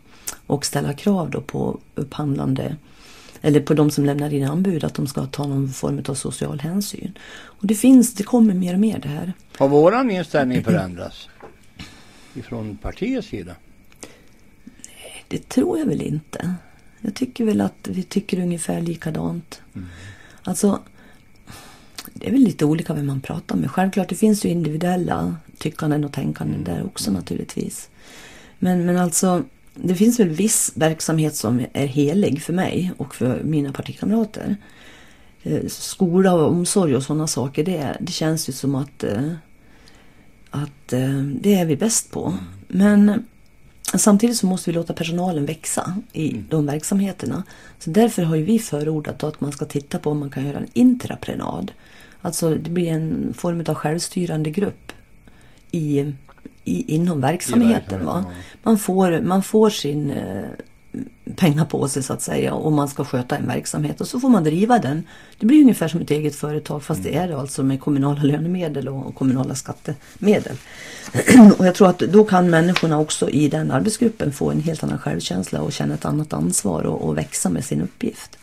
och ställa krav då på upphandlande eller på de som lämnar in anbud att de ska ta någon form av social hänsyn. Och det finns, det kommer mer och mer det här. Har våran inställning förändrats? Ifrån partiets sida? Det tror jag väl inte. Jag tycker väl att vi tycker ungefär likadant. Alltså, det är väl lite olika vem man pratar med. Självklart, det finns ju individuella tyckanden och tänkanden där också naturligtvis. Men, men alltså, det finns väl viss verksamhet som är helig för mig och för mina partikamrater. Eh, Skola och omsorg och sådana saker, det, det känns ju som att, eh, att eh, det är vi bäst på. Men Samtidigt så måste vi låta personalen växa i de verksamheterna. Så därför har vi förordat att man ska titta på om man kan göra en intraprenad. Alltså det blir en form av självstyrande grupp i, i, inom verksamheten. Va? verksamheten, ja. Man, får, man får sin, pengar på sig så att säga och man ska sköta en verksamhet och så får man driva den. Det blir ungefär som ett eget företag fast det är det alltså med kommunala lönemedel och, och kommunala skattemedel. (clears throat) och jag tror att då kan människorna också i den arbetsgruppen få en helt annan självkänsla och känna ett annat ansvar och, och växa med sin uppgift.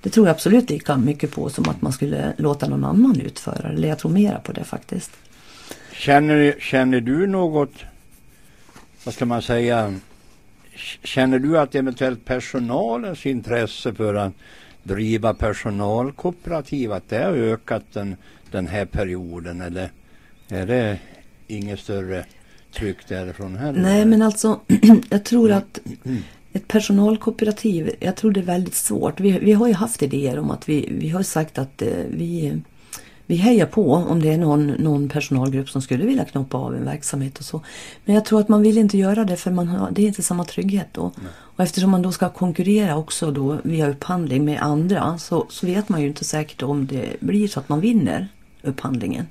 Det tror jag absolut lika mycket på som att man skulle låta någon annan utföra det. Eller jag tror mera på det faktiskt. Känner, känner du något, vad ska man säga, känner du att eventuellt personalens intresse för att driva personalkooperativ, att det har ökat den, den här perioden eller är det inget större tryck därifrån heller? Nej men alltså (clears throat) jag tror att ett personalkooperativ, jag tror det är väldigt svårt. Vi, vi har ju haft idéer om att vi, vi har sagt att eh, vi, vi hejar på om det är någon, någon personalgrupp som skulle vilja knoppa av en verksamhet och så. Men jag tror att man vill inte göra det för man har, det är inte samma trygghet då. Och eftersom man då ska konkurrera också då via upphandling med andra så, så vet man ju inte säkert om det blir så att man vinner upphandlingen.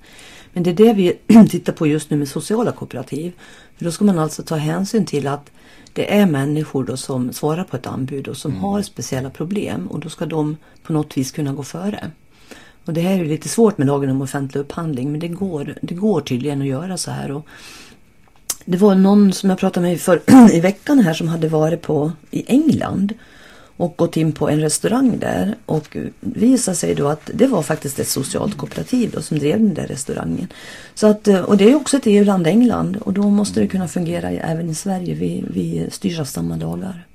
Men det är det vi (clears throat) tittar på just nu med sociala kooperativ. För då ska man alltså ta hänsyn till att det är människor då som svarar på ett anbud och som har speciella problem och då ska de på något vis kunna gå före. Och det här är lite svårt med lagen om offentlig upphandling men det går, det går tydligen att göra så här. Och det var någon som jag pratade med för, (clears throat) i veckan här som hade varit på i England och gått in på en restaurang där och visade sig då att det var faktiskt ett socialt kooperativ då som drev den där restaurangen. Så att, och det är också ett EU-land, England, och då måste det kunna fungera även i Sverige. Vi, vi styrs av samma lagar.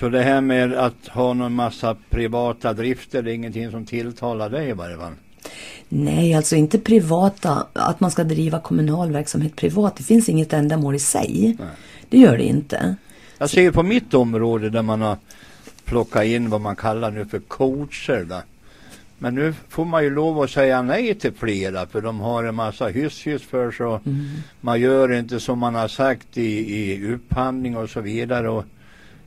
Så det här med att ha någon massa privata drifter, det är ingenting som tilltalar dig i varje fall? Nej, alltså inte privata, att man ska driva kommunal verksamhet privat. Det finns inget ändamål i sig. Det gör det inte. Jag ser ju på mitt område där man har plockat in vad man kallar nu för coacher. Då. Men nu får man ju lov att säga nej till flera för de har en massa hyss-hyss för sig. och Man gör inte som man har sagt i, i upphandling och så vidare. Och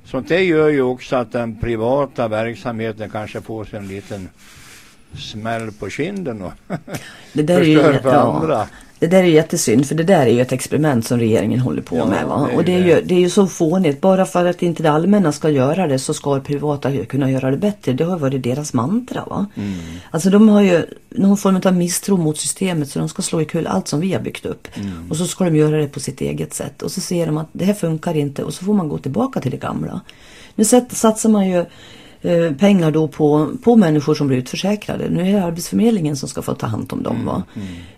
sånt det gör ju också att den privata verksamheten kanske får sig en liten smäll på kinden och Det där, är ju, förstör för ja, andra. Det där är jättesynd för det där är ju ett experiment som regeringen håller på Ja, med. Va? det och det är, det. ju, det är ju så fånigt. Bara för att inte det allmänna ska göra det så ska privata kunna göra det bättre. Det har varit deras mantra. Va? Mm. Alltså de har ju någon form av misstro mot systemet så de ska slå i allt som vi har byggt upp. Mm. Och så ska de göra det på sitt eget sätt. Och så ser de att det här funkar inte och så får man gå tillbaka till det gamla. Nu satsar man ju eh, pengar då på, på människor som blir utförsäkrade. Nu är det Arbetsförmedlingen som ska få ta hand om dem. Va?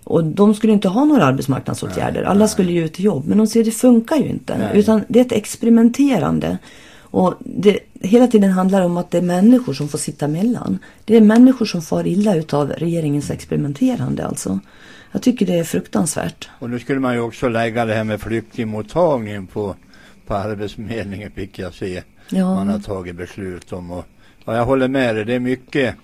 Och de skulle inte ha några arbetsmarknadsåtgärder. Alla skulle ju ut i jobb. Men de ser det funkar ju inte. Nej. Utan det är ett experimenterande. Och det hela tiden handlar om att det är människor som får sitta emellan. Det är människor som far illa utav regeringens experimenterande alltså. Jag tycker det är fruktansvärt. Och nu skulle man ju också lägga det här med flyktingmottagningen på, på Arbetsförmedlingen fick jag se. Ja. Man har tagit beslut om och ja, jag håller med dig. Det är mycket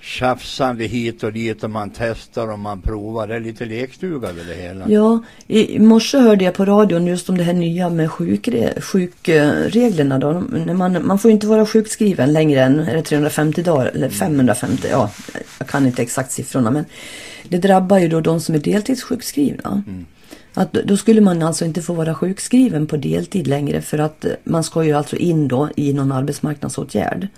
tjafsande hit och dit och man testar och man provar. Det är lite lekstuga över det hela. Ja, i morse hörde jag på radion just om det här nya med sjukre, sjukreglerna. Då. Man, man får inte vara sjukskriven längre än är det 350 dagar, eller 550, ja, jag kan inte exakt siffrorna. Men det drabbar ju då de som är deltidssjukskrivna. Att då skulle man alltså inte få vara sjukskriven på deltid längre för att eh, man ska ju alltså in då i någon arbetsmarknadsåtgärd.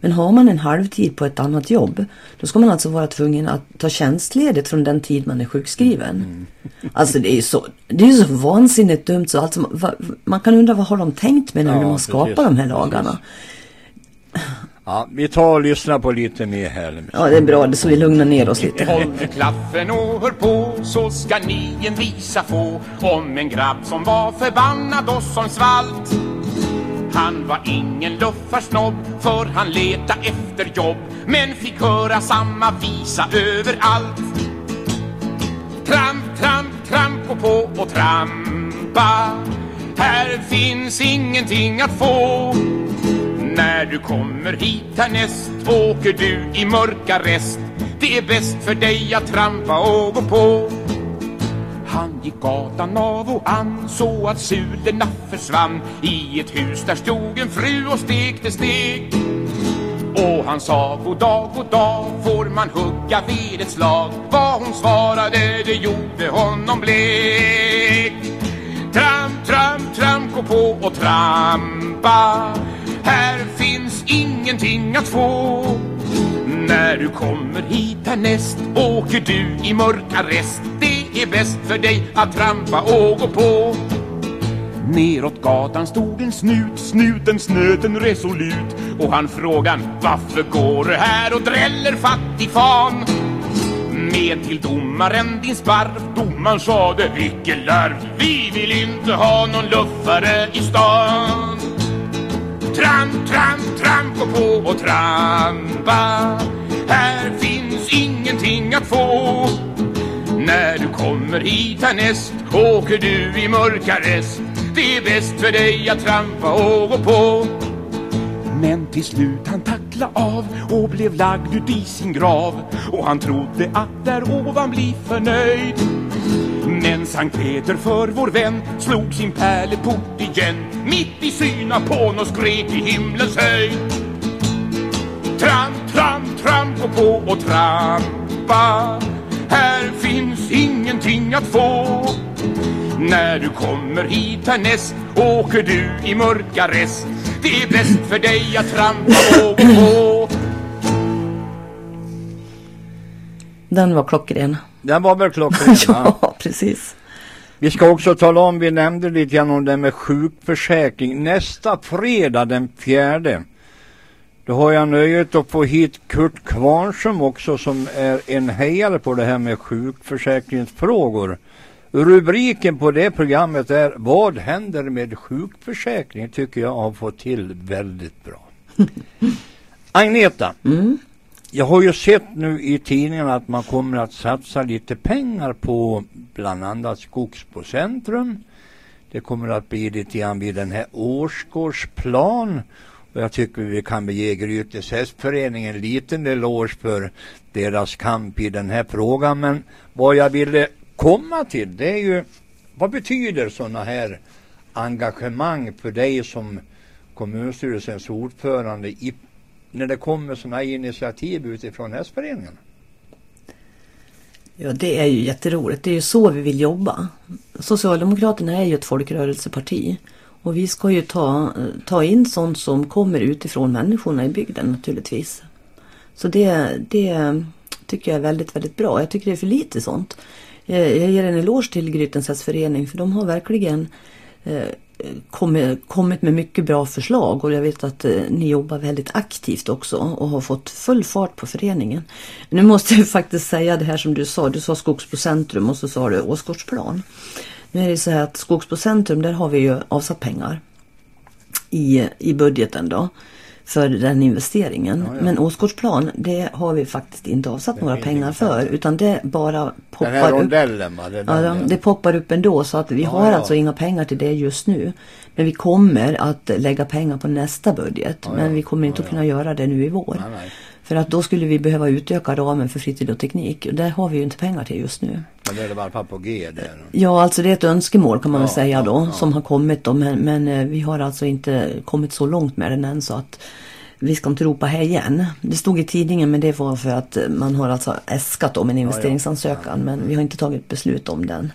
Men har man en halvtid på ett annat jobb då ska man alltså vara tvungen att ta tjänstledigt från den tid man är sjukskriven. (laughs) Alltså det är ju så, det är så vansinnigt dumt så alltså, man kan undra vad har de tänkt med när Ja, de skapar precis, de här precis. Ja, vi tar och lyssnar på lite mer här. Ja det är bra, det så vi lugnar ner oss lite. Håll klaffen och hör på så ska ni en visa få om en grabb som var förbannad och som svalt. Han var ingen luffarsnobb för han leta efter jobb men fick höra samma visa överallt. Tramp, tramp, tramp och på och trampa. Här finns ingenting att få. När du kommer hit härnäst åker du i mörka rest. Det är bäst för dig att trampa och gå på. Han gick gatan av och an så att suderna försvann. I ett hus där stod en fru och stekte stek. Och han sa god dag, god dag får man hugga vid ett slag. Vad hon svarade det gjorde honom blek. Tramp, tramp, tramp gå på och trampa. Här ingenting att få. När du kommer hit härnäst åker du i mörk arrest. Det är bäst för dig att trampa och gå på. Neråt gatan stod en snut, snuten snöt en resolut och han frågan varför går du här och dräller fattig fan? Med till domaren din sparv, domaren sade icke larv, vi vill inte ha någon luffare i stan. Tramp, tramp, tramp, gå på och trampa. Här finns ingenting att få. När du kommer hit härnäst åker du i mörka rest. Det är bäst för dig att trampa och gå på. Men till slut han tackla av och blev lagd ut i sin grav och han trodde att där ovan bli förnöjd. Men Sankt Peter för vår vän slog sin pärleport igen mitt i syna på och skrek i himlens höjd. Tramp, tramp, tramp och på och trampa. Här finns ingenting att få. När du kommer hit härnäst åker du i mörka rest, Det är bäst för dig att trampa och på. Den var klockren. Den var väl klockren (laughs) ja, precis. Vi ska också tala om, vi nämnde lite grann om det med sjukförsäkring. Nästa fredag den fjärde. Då har jag nöjet att få hit Kurt Kvarnström också som är en hejare på det här med sjukförsäkringsfrågor. Rubriken på det programmet är Vad händer med sjukförsäkringen? tycker jag har fått till väldigt bra. (laughs) Agneta, Mm jag har ju sett nu i tidningarna att man kommer att satsa lite pengar på bland annat Skogsbocentrum. Det kommer att bli lite grann vid den här årsgårdsplan. Och jag tycker vi kan ge Grytes hästförening en liten eloge för deras kamp i den här frågan. Men vad jag ville komma till det är ju vad betyder sådana här engagemang för dig som kommunstyrelsens ordförande i, när det kommer sådana här initiativ utifrån hästföreningen? Ja, det är ju jätteroligt. Det är ju så vi vill jobba. Socialdemokraterna är ju ett folkrörelseparti. Och vi ska ju ta, ta in sånt som kommer utifrån människorna i bygden naturligtvis. Så det, det tycker jag är väldigt, väldigt bra. Jag tycker det är för lite sånt. Eh, jag ger en eloge till Grytens hästförening för de har verkligen eh, kommit, kommit med mycket bra förslag och jag vet att eh, ni jobbar väldigt aktivt också och har fått full fart på föreningen. Nu måste jag (laughs) faktiskt säga det här som du sa, du sa Skogsbocentrum och så sa du Åsgårdsplan. Nu är det så här att Skogsbocentrum, där har vi ju avsatt pengar i, i budgeten då för den investeringen. Ja, ja. Men Åsgårdsplan, det har vi faktiskt inte avsatt Det några pengar för utan det bara Den här poppar upp. rondellen va? Det, Ja, den, de, det poppar upp ändå så att vi Ja, har alltså inga pengar till det just nu. Men vi kommer att lägga pengar på nästa budget. Men vi kommer inte att kunna göra det nu i vår. Nej, nej. För att då skulle vi behöva utöka ramen för fritid och teknik. Och det har vi ju inte pengar till just nu. Men det är i alla fall på G där. Ja, alltså det är ett önskemål kan man Ja, väl säga ja, då. ja. Som har kommit då. Men, men eh, vi har alltså inte kommit så långt med den än så att vi ska inte ropa här igen. Det stod i tidningen men det var för att man har alltså äskat om en investeringsansökan. Men vi har inte tagit beslut om den.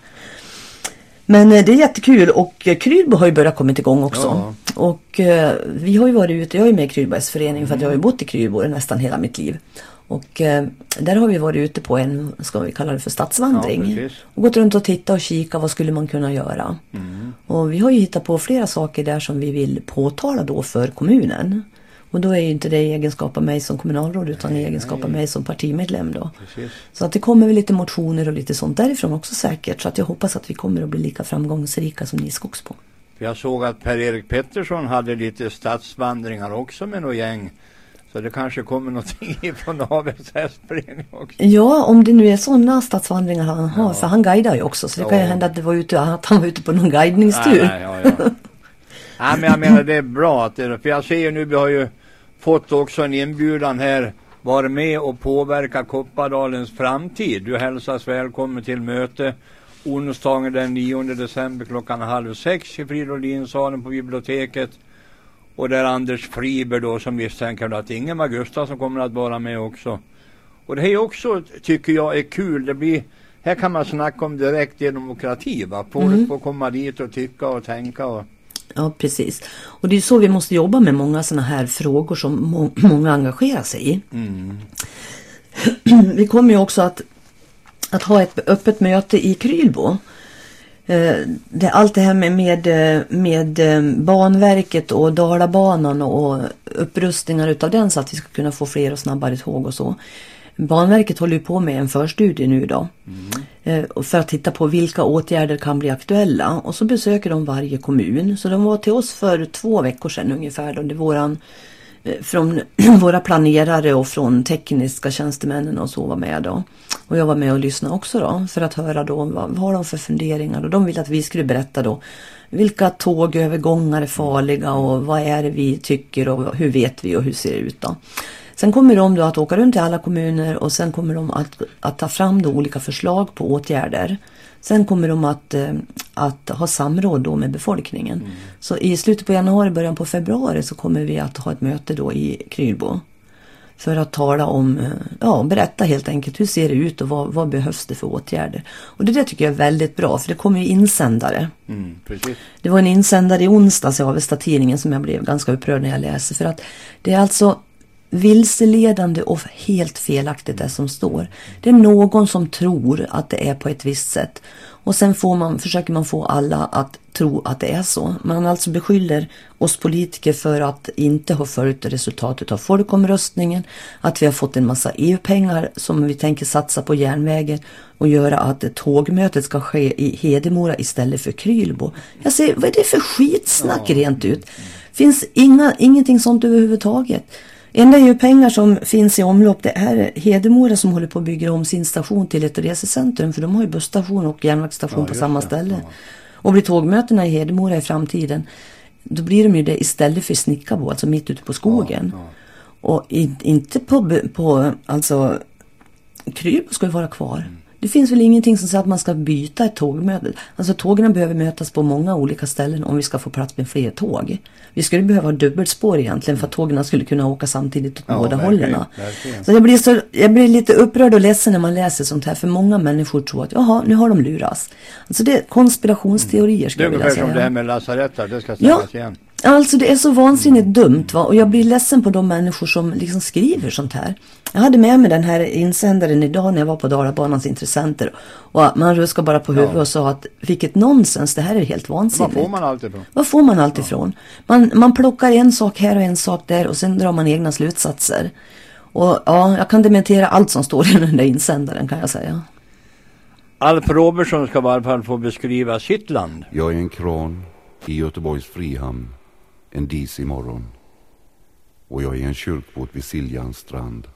Men eh, det är jättekul och eh, Krylbo har ju börjat kommit igång också. Ja. Och eh, vi har ju varit ute, jag är med i Krylbergs förening för att jag har ju bott i Krylbo nästan hela mitt liv. Och eh, där har vi varit ute på en, ska vi kalla det för stadsvandring. Ja, och gått runt och tittat och kika vad skulle man kunna göra. Och vi har ju hittat på flera saker där som vi vill påtala då för kommunen. Och då är ju inte det i egenskap av mig som kommunalråd utan i egenskap av mig som partimedlem då. Precis. Så att det kommer väl lite motioner och lite sånt därifrån också säkert. Så att jag hoppas att vi kommer att bli lika framgångsrika som ni i Skogsbo. Jag såg att Per-Erik Pettersson hade lite stadsvandringar också med något gäng. Så det kanske kommer någonting (laughs) ifrån Avesta hästförening också. Ja, om det nu är sådana stadsvandringar han har, Ja. för han guidar ju också. Så det kan ju Ja. hända att, det var ute, att han var ute på någon guidningstur. Nej, nej, ja, ja. (laughs) nej, men jag menar det är bra att det, för jag ser ju nu, vi har ju fått också en inbjudan här, var med och påverka Koppardalens framtid. Du hälsas välkommen till möte onsdagen den 9 december klockan halv sex i Fridolinsalen på biblioteket. Och där Anders Friberg då som misstänker att Ingemar Gustafsson kommer att vara med också. Och det här är också, tycker jag, är kul. Det blir, här kan man snacka om direkt demokrati va. Folk Mm. får komma dit och tycka och tänka och Ja, precis. Och det är så vi måste jobba med många sådana här frågor som må många engagerar sig i. Vi kommer ju också att, att ha ett öppet möte i Krylbo. Eh, det, allt det här med, med, med eh, Banverket och Dalabanan och upprustningar utav den så att vi ska kunna få fler och snabbare tåg och så. Banverket håller ju på med en förstudie nu då. Mm. För att titta på vilka åtgärder kan bli aktuella. Och så besöker de varje kommun. Så de var till oss för två veckor sedan ungefär. Då, det våran, eh, från (clears throat) våra planerare och från tekniska tjänstemännen och så var med då. Och jag var med och lyssnade också då. För att höra då vad, vad har de för funderingar. Och de ville att vi skulle berätta då. Vilka tågövergångar är farliga och vad är det vi tycker och hur vet vi och hur ser det ut då. Sen kommer de då att åka runt i alla kommuner och sen kommer de att, att ta fram då olika förslag på åtgärder. Sen kommer de att, eh, att ha samråd då med befolkningen. Så i slutet på januari, början på februari så kommer vi att ha ett möte då i Krylbo. För att tala om, eh, ja berätta helt enkelt hur ser det ut och vad, vad behövs det för åtgärder. Och det där tycker jag är väldigt bra för det kommer ju insändare. Mm. Det var en insändare i onsdags i Avesta-tidningen som jag blev ganska upprörd när jag läste. För att det är alltså vilseledande och helt felaktigt det som står. Det är någon som tror att det är på ett visst sätt. Och sen får man, försöker man få alla att tro att det är så. Man alltså beskyller oss politiker för att inte ha följt resultatet av folkomröstningen. Att vi har fått en massa EU-pengar som vi tänker satsa på järnvägen och göra att tågmötet ska ske i Hedemora istället för Krylbo. Jag säger, vad är det för skitsnack rent ut? Finns inga, ingenting sånt överhuvudtaget. Enda EU-pengar som finns i omlopp det är Hedemora som håller på att bygga om sin station till ett resecentrum för de har ju busstation och järnvägsstation Ja, på samma det. ställe. Ja. Och blir tågmötena i Hedemora i framtiden då blir de ju det istället för Snickarbo, alltså mitt ute på skogen. Ja, Och i, inte på, på alltså Krylbo ska ju vara kvar. Mm. Det finns väl ingenting som säger att man ska byta ett tågmöte. Alltså tågen behöver mötas på många olika ställen om vi ska få plats med fler tåg. Vi skulle behöva ha dubbelspår egentligen för att tågen skulle kunna åka samtidigt åt Ja, båda hållen. Så jag blir, så jag blir lite upprörd och ledsen när man läser sånt här för många människor tror att jaha, nu har de lurats. Alltså det är konspirationsteorier Det är skulle jag vilja ungefär säga. som det här med lasarettet, det ska Ja, ställas igen. Alltså det är så vansinnigt dumt va? och jag blir ledsen på de människor som liksom skriver sånt här. Jag hade med mig den här insändaren idag när jag var på Dalabanans intressenter och man ruskade bara på huvudet och sa att vilket nonsens, det här är helt vansinnigt. får man allt ifrån? Var får man allt ifrån? Man, man plockar en sak här och en sak där och sen drar man egna slutsatser. Och ja, jag kan dementera allt som står i den där insändaren kan jag säga. Alf Robertsson ska i alla fall få beskriva sitt land. Jag är en kran i Göteborgs Frihamn en disig morgon. Och jag är en kyrkbåt vid Siljans strand.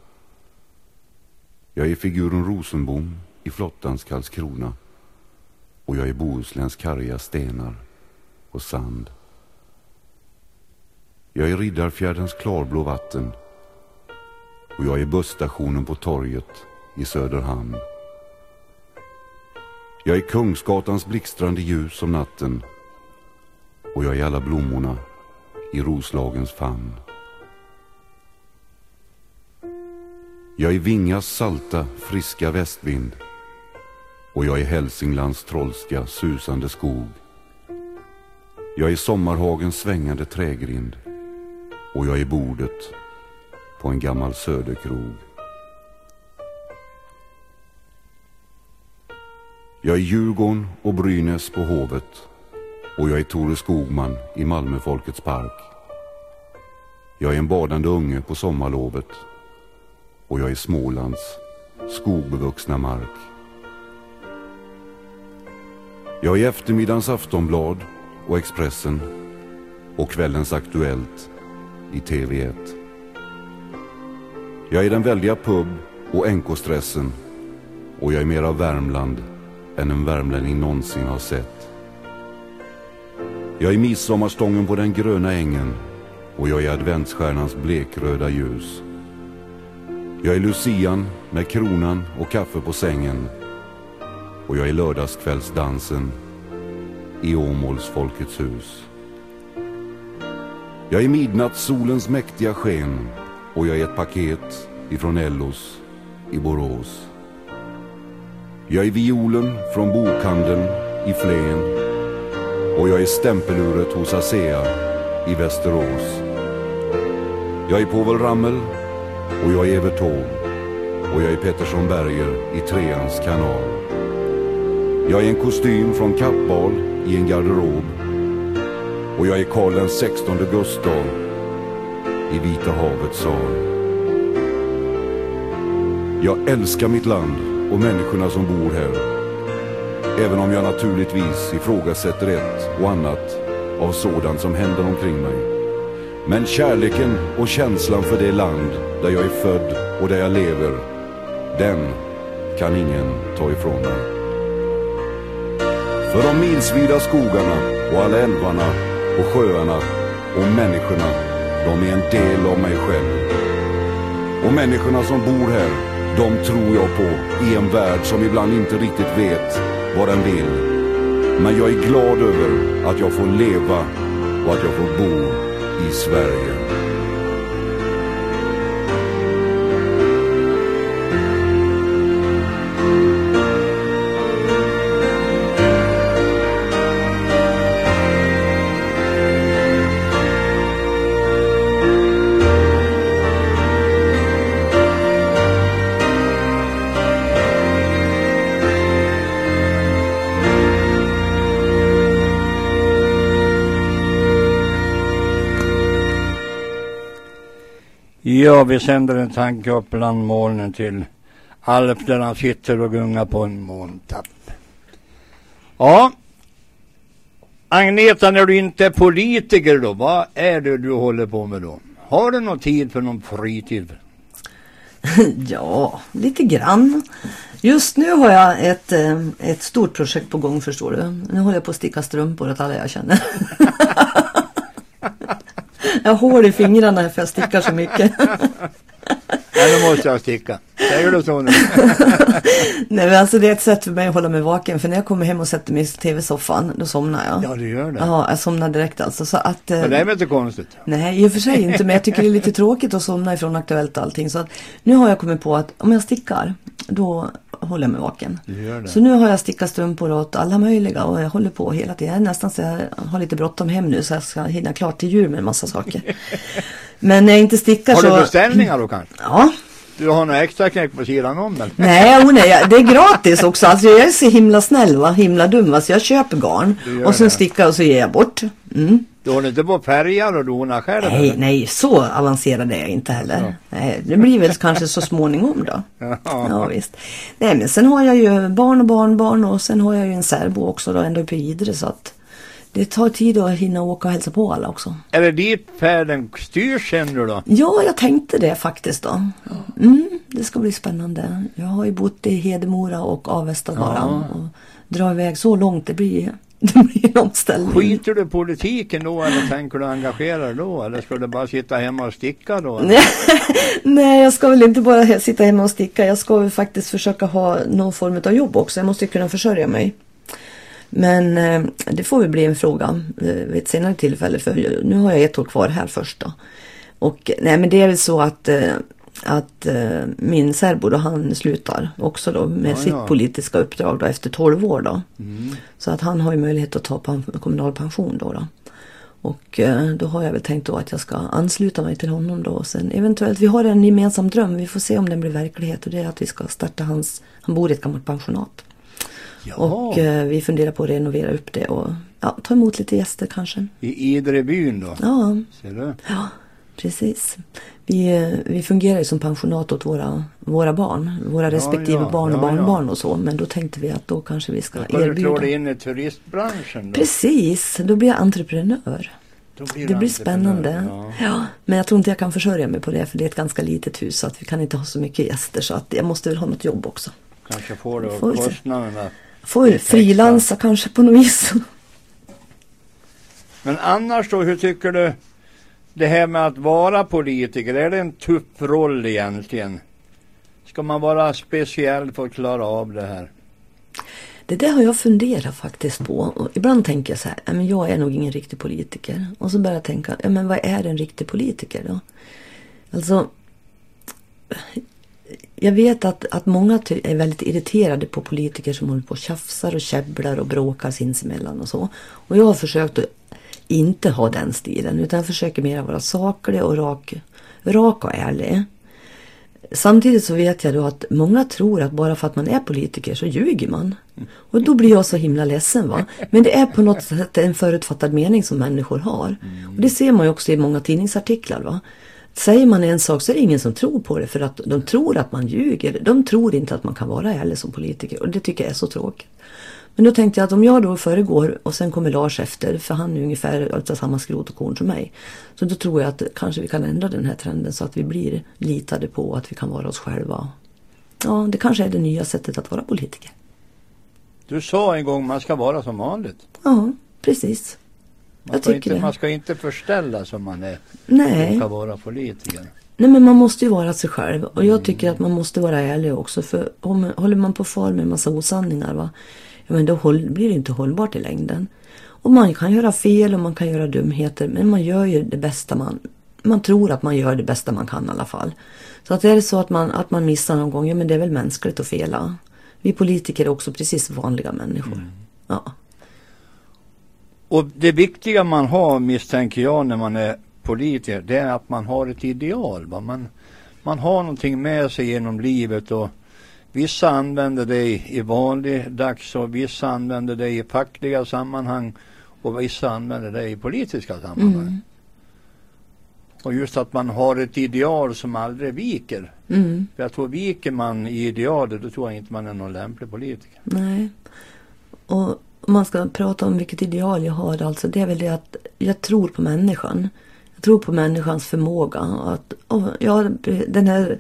Jag är figuren Rosenbom i flottans Karlskrona. Och jag är Bohusläns karga stenar och sand. Jag är Riddarfjärdens klarblå vatten. Och jag är busstationen på torget i Söderhamn. Jag är Kungsgatans blixtrande ljus om natten och jag är alla blommorna i Roslagens famn. Jag är Vingas salta, friska västvind och jag är Hälsinglands trollska, susande skog. Jag är Sommarhagens svängande trägrind och jag är bordet på en gammal söderkrog. Jag är Djurgården och Brynäs på Hovet och jag är Tore Skogman i Malmö Folkets park. Jag är en badande unge på sommarlovet och jag är Smålands skogbevuxna mark. Jag är eftermiddagens Aftonblad och Expressen och kvällens Aktuellt i TV1. Jag är den väldiga pub och NK-stressen och jag är mer av Värmland än en värmlänning någonsin har sett. Jag är midsommarstången på den gröna ängen och jag är adventsstjärnans blekröda ljus. Jag är lucian med kronan och kaffe på sängen och jag är lördagskvällsdansen i Åmåls Folkets hus. Jag är midnattssolens mäktiga sken och jag är ett paket ifrån Ellos i Borås. Jag är violen från bokhandeln i Flen och jag är stämpeluret hos ASEA i Västerås. Jag är Povel Ramel och jag är Evert Taube och jag är Pettersson Berger i Treans kanal. Jag är en kostym från Kappahl i en garderob och jag är Karl den 16 Gustav i Vita havets sal. Jag älskar mitt land och människorna som bor här. Även om jag naturligtvis ifrågasätter ett och annat av sådant som händer omkring mig. Men kärleken och känslan för det land där jag är född och där jag lever, den kan ingen ta ifrån mig. För de milsvida skogarna och alla älvarna och sjöarna och människorna, de är en del av mig själv. Och människorna som bor här, de tror jag på i en värld som ibland inte riktigt vet vad den vill. Men jag är glad över att jag får leva och att jag får bo i Sverige. Ja, vi sänder en tanke upp bland molnen till Alf där han sitter och gungar på en molntapp. Ja. Agneta, när du inte är politiker då, vad är det du håller på med då? Har du någon tid för någon fritid? (laughs) Ja, lite grann. Just nu har jag ett, eh, ett stort projekt på gång förstår du. Nu håller jag på att sticka strumpor åt alla jag känner. (laughs) jag har hål i fingrarna för jag stickar så mycket. Ja, nu måste jag sticka. Säger du så nu? (laughs) Nej men alltså det är ett sätt för mig att hålla mig vaken. För när jag kommer hem och sätter mig i tv-soffan då somnar jag. Ja, det gör det. Ja, jag somnar direkt alltså. Så att, eh, Men det är väl inte konstigt? Nej, i och för sig inte. Men jag tycker det är lite tråkigt att somna ifrån Aktuellt och allting. Så att nu har jag kommit på att om jag stickar, då håller jag gör det. Så nu har jag stickat strumpor åt alla möjliga och jag håller på hela tiden. Jag nästan så jag har lite bråttom hem nu så jag ska hinna klart till jul med en massa saker. (laughs) Men när jag inte stickar Har så... du beställningar då kanske? Ja. Du har några extra knäck på sidan om eller? Nej, oh, nej, det är gratis också. Alltså jag är så himla snäll va, himla dum va. Så jag köper garn och sen det. stickar jag och så ger jag bort. Mm. Du håller inte på och färgar och donar själv? Nej, eller? nej, så avancerad är jag inte heller. Nej, det blir väl kanske så småningom då. Ja. Ja, visst. Nej, men sen har jag ju barn och barnbarn och sen har jag ju en särbo också då, ändå uppe i Idre så att det tar tid att hinna åka och hälsa på alla också. Är det dit färden styrs sen nu då? Ja, jag tänkte det faktiskt då. Mm, det ska bli spännande. Jag har ju bott i Hedemora och Avesta bara. Ja. Och dra iväg så långt, det blir, (laughs) det blir en omställning. Skiter du politiken då eller tänker du engagera dig då? Eller ska du bara sitta hemma och sticka då? (laughs) Nej, jag ska väl inte bara sitta hemma och sticka. Jag ska väl faktiskt försöka ha någon form av jobb också. Jag måste ju kunna försörja mig. Men eh, det får väl bli en fråga eh, vid ett senare tillfälle. För nu har jag ett år kvar här först då. Och nej men det är väl så att, eh, att min särbo då han slutar också då med Ja, sitt ja. politiska uppdrag då efter 12 år då. Mm. Så att han har ju möjlighet att ta kommunal pension då. då. Och då har jag väl tänkt då att jag ska ansluta mig till honom då. Och sen eventuellt, vi har en gemensam dröm, vi får se om den blir verklighet. Och det är att vi ska starta hans, han bor i ett gammalt pensionat. Ja, Och eh, vi funderar på att renovera upp det och ja, ta emot lite gäster kanske. i Idrebyn då? Ja, Ser du? ja precis. Vi, eh, vi fungerar ju som pensionat åt våra, våra barn, våra respektive ja, barn och ja, ja. barnbarn och så. Men då tänkte vi att då kanske vi ska Då du erbjuda. slå dig in i turistbranschen då? Precis, då blir jag entreprenör. Då Det du blir spännande. Ja. Ja. men jag tror inte jag kan försörja mig på det för det är ett ganska litet hus så att vi kan inte ha så mycket gäster så att jag måste väl ha något jobb också. Kanske får du kostnaderna. Får frilansa kanske på något vis. Men annars då, hur tycker du det här med att vara politiker, är det en tuff roll egentligen? Ska man vara speciell för att klara av det här? Det där har jag funderat faktiskt på. Och ibland tänker jag så här, "Ja, men jag är nog ingen riktig politiker. Och så börjar jag tänka, men vad är en riktig politiker då? Alltså, jag vet att, att många är väldigt irriterade på politiker som håller på och tjafsar och käbblar och bråkar sinsemellan och så. Och jag har försökt att inte ha den stilen utan jag försöker mer vara saklig och rak, rak och ärlig. Samtidigt så vet jag då att många tror att bara för att man är politiker så ljuger man. Och då blir jag så himla ledsen va. Men det är på något sätt en förutfattad mening som människor har. Och det ser man ju också i många tidningsartiklar va. Säger man en sak så är det ingen som tror på det för att de tror att man ljuger. De tror inte att man kan vara ärlig som politiker och det tycker jag är så tråkigt. Men då tänkte jag att om jag då föregår och sen kommer Lars efter, för han är ungefär av samma skrot och korn som mig. Så då tror jag att kanske vi kan ändra den här trenden så att vi blir litade på att vi kan vara oss själva. Ja, det kanske är det nya sättet att vara politiker. Du sa en gång man ska vara som vanligt. Ja, precis. Man, ska, inte, det. man ska inte förställa som man är. Nej. Man ska vara politiker. Nej men man måste ju vara sig själv och jag tycker att man måste vara ärlig också för om, håller man på far med en massa osanningar va, ja men då håll, blir det inte hållbart i längden. Och man kan göra fel och man kan göra dumheter men man gör ju det bästa man, man tror att man gör det bästa man kan i alla fall. Så att är det så att man, att man missar någon gång, ja men det är väl mänskligt att fela. Vi politiker är också precis vanliga människor. Ja. Och det viktiga man har misstänker jag när man är politiker det är att man har ett ideal. Va? Man, man har någonting med sig genom livet och vissa använder det i, i vanlig dags och vissa använder det i fackliga sammanhang och vissa använder det i politiska sammanhang. Mm. Och just att man har ett ideal som aldrig viker. Mm. För jag tror viker man i idealet då tror jag inte man är någon lämplig politiker. Nej. Och om man ska prata om vilket ideal jag har, alltså det är väl det att jag tror på människan. Jag tror på människans förmåga. Att, och, ja, den här,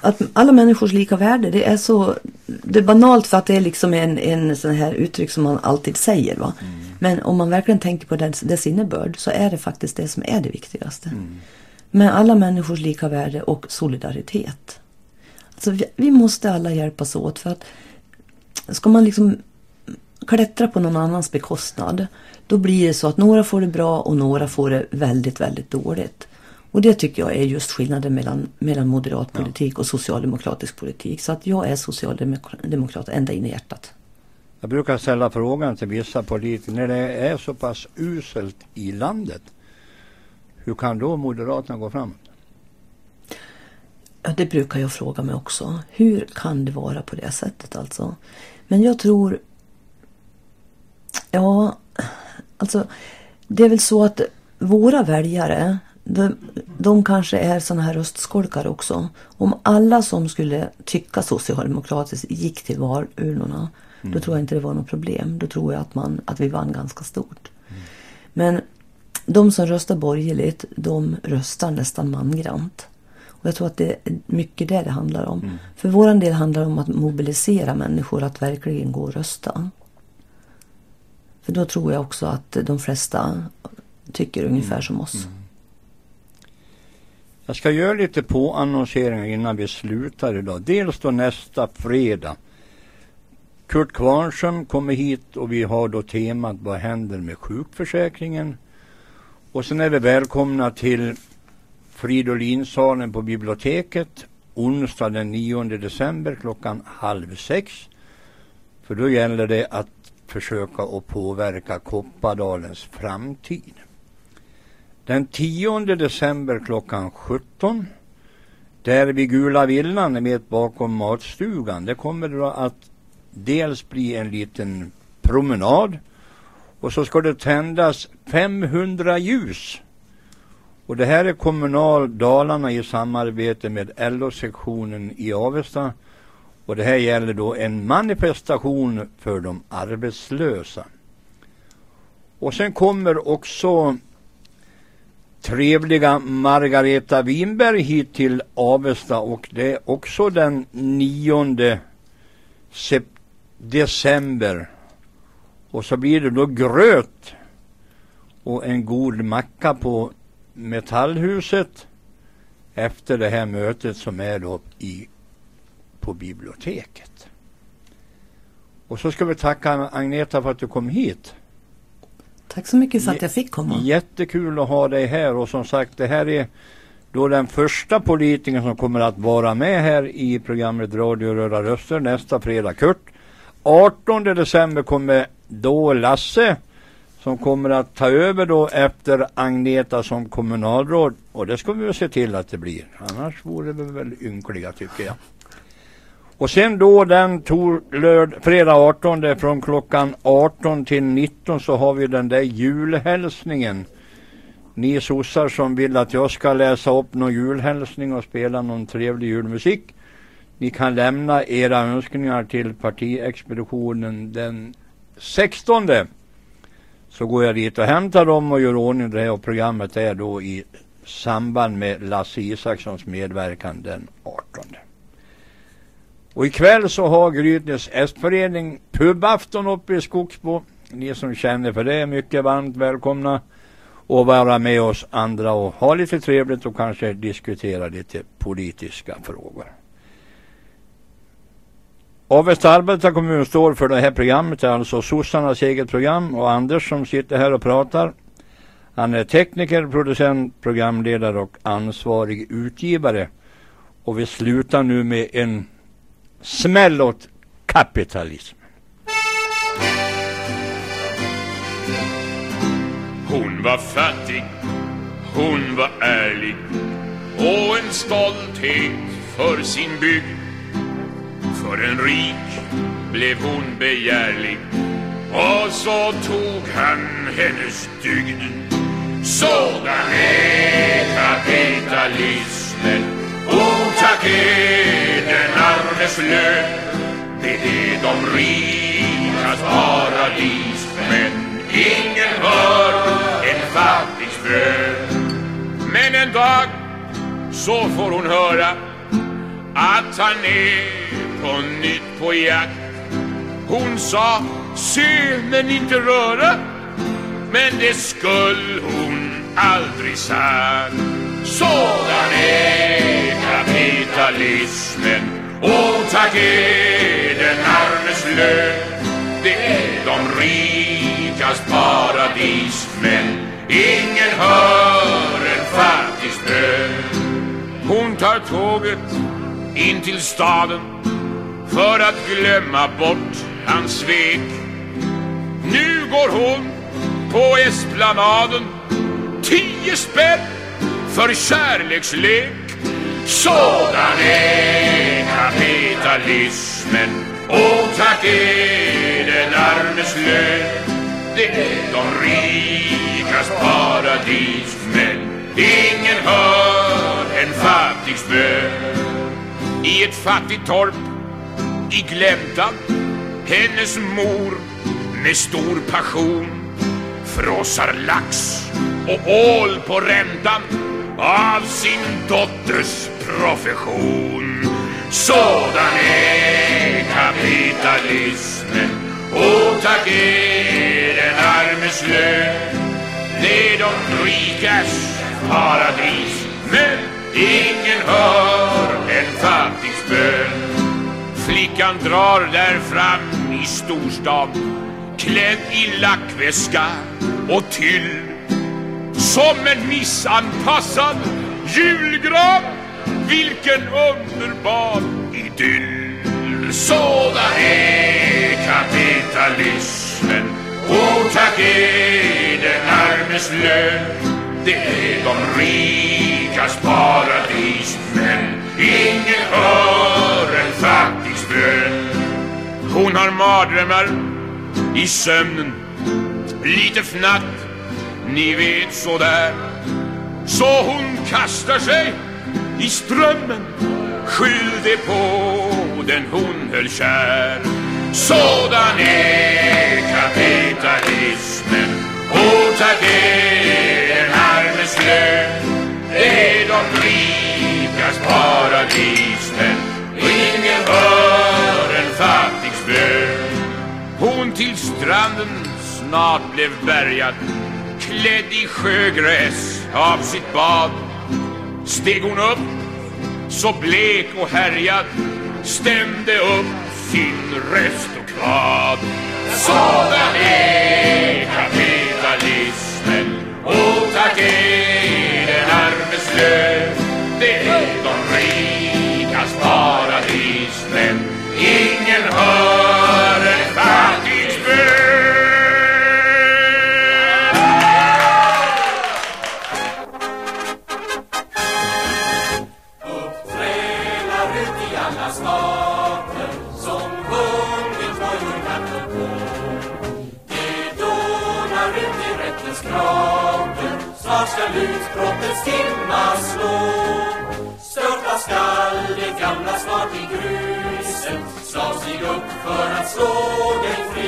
att alla människors lika värde, det är så det är banalt för att det är liksom en, en sån här uttryck som man alltid säger. Va? Men om man verkligen tänker på dess, dess innebörd så är det faktiskt det som är det viktigaste. Med alla människors lika värde och solidaritet. Alltså vi, vi måste alla hjälpas åt för att ska man liksom klättra på någon annans bekostnad då blir det så att några får det bra och några får det väldigt, väldigt dåligt. Och det tycker jag är just skillnaden mellan, mellan moderat politik och socialdemokratisk politik. Så att jag är socialdemokrat ända in i hjärtat. Jag brukar ställa frågan till vissa politiker när det är så pass uselt i landet. Hur kan då Moderaterna gå framåt? Ja, det brukar jag fråga mig också. Hur kan det vara på det sättet alltså? Men jag tror... Ja, alltså det är väl så att våra väljare, de, de kanske är såna här röstskolkare också. Om alla som skulle tycka socialdemokratiskt gick till valurnorna, då tror jag inte det var något problem. Då tror jag att, man, att vi vann ganska stort. Men de som röstar borgerligt, de röstar nästan mangrant. Och jag tror att det är mycket det det handlar om. För våran del handlar det om att mobilisera människor att verkligen gå och rösta. För då tror jag också att de flesta tycker ungefär som oss. Jag ska göra lite påannonseringar innan vi slutar idag. Dels då nästa fredag. Kurt Kvarnström kommer hit och vi har då temat Vad händer med sjukförsäkringen? Och sen är vi välkomna till Fridolinsalen på biblioteket onsdag den 9 december klockan halv sex. För då gäller det att försöka att påverka Koppardalens framtid. Den 10 december klockan 17 där vid Gula Villan, ni bakom matstugan, det kommer då att dels bli en liten promenad och så ska det tändas 500 ljus. Och det här är Kommunal Dalarna i samarbete med LO-sektionen i Avesta. Och det här gäller då en manifestation för de arbetslösa. Och sen kommer också trevliga Margareta Winberg hit till Avesta och det är också den 9 december. Och så blir det då gröt och en god macka på Metallhuset efter det här mötet som är då i, på biblioteket. Och så ska vi tacka Agneta för att du kom hit. Tack så mycket för att jag fick komma. Jättekul att ha dig här och som sagt det här är då den första politikern som kommer att vara med här i programmet Radio Röda Röster nästa fredag, Kurt. 18 december kommer då Lasse som kommer att ta över då efter Agneta som kommunalråd. Och det ska vi se till att det blir. Annars vore vi väl ynkliga tycker jag. Och sen då den lörd, fredag 18 från klockan 18 till 19 så har vi den där julhälsningen. Ni sossar som vill att jag ska läsa upp någon julhälsning och spela någon trevlig julmusik. Ni kan lämna era önskningar till partiexpeditionen den 16. Så går jag dit och hämtar dem och gör ordning det här och programmet är då i samband med Lasse Isakssons medverkan den 18. Och ikväll så har Grytnes S-förening pubafton uppe i Skogsbo. Ni som känner för det är mycket varmt välkomna och vara med oss andra och ha lite trevligt och kanske diskutera lite politiska frågor. Avesta arbetarkommun står för det här programmet, alltså sossarnas eget program och Anders som sitter här och pratar. Han är tekniker, producent, programledare och ansvarig utgivare. Och vi slutar nu med en smäll åt kapitalism. Hon var fattig, hon var ärlig och en stolthet för sin bygd. För en rik blev hon begärlig och så tog han hennes dygd. Sådan är kapitalismen, o tack är den armes lön. Det är de rikas paradis, men ingen hör en fattigs bön. Men en dag så får hon höra att han är på nytt på jakt. Hon sa, se men inte röra, men det skull hon aldrig sagt. Sådan är kapitalismen, och tack är den armes lön. Det är de rikas paradis, men ingen hör en fattigs bön. Hon tar tåget in till staden för att glömma bort hans svek. Nu går hon på esplanaden, tio spänn för kärlekslek. Sådan är kapitalismen, och tack är den armes lön. Det är de rikas paradis, men ingen hör en fattigs bön. I ett fattigt torp i gläntan hennes mor med stor passion frossar lax och ål på räntan av sin dotters profession. Sådan är kapitalismen och tack är den armes lön. Det är de rikas paradis men ingen hör en fattigs bön. Flickan drar där fram i storstan klädd i lackväska och tyll som en missanpassad julgran. Vilken underbar idyll. Sådan är kapitalismen och tack är den armes lön. Det är de rikas paradis men ingen hör en fattigs bön. Hon har mardrömmar i sömnen, lite fnatt, ni vet sådär. Så hon kastar sig i strömmen, skyllde på den hon höll kär. Sådan är kapitalismen, och tack är den armes lön. Det är de rikas paradis, men ingen hör en fattigs bön. Hon till stranden snart blev bärgad, klädd i sjögräs av sitt bad. Steg hon upp, så blek och härjad, stämde upp sin röst och kvad. Sådan är kapitalismen, och tack är den armes. Det är de rikas paradis, men ingen hör timma slå. Störta skall det gamla snart i gruset, slag sig upp för att slå dig fri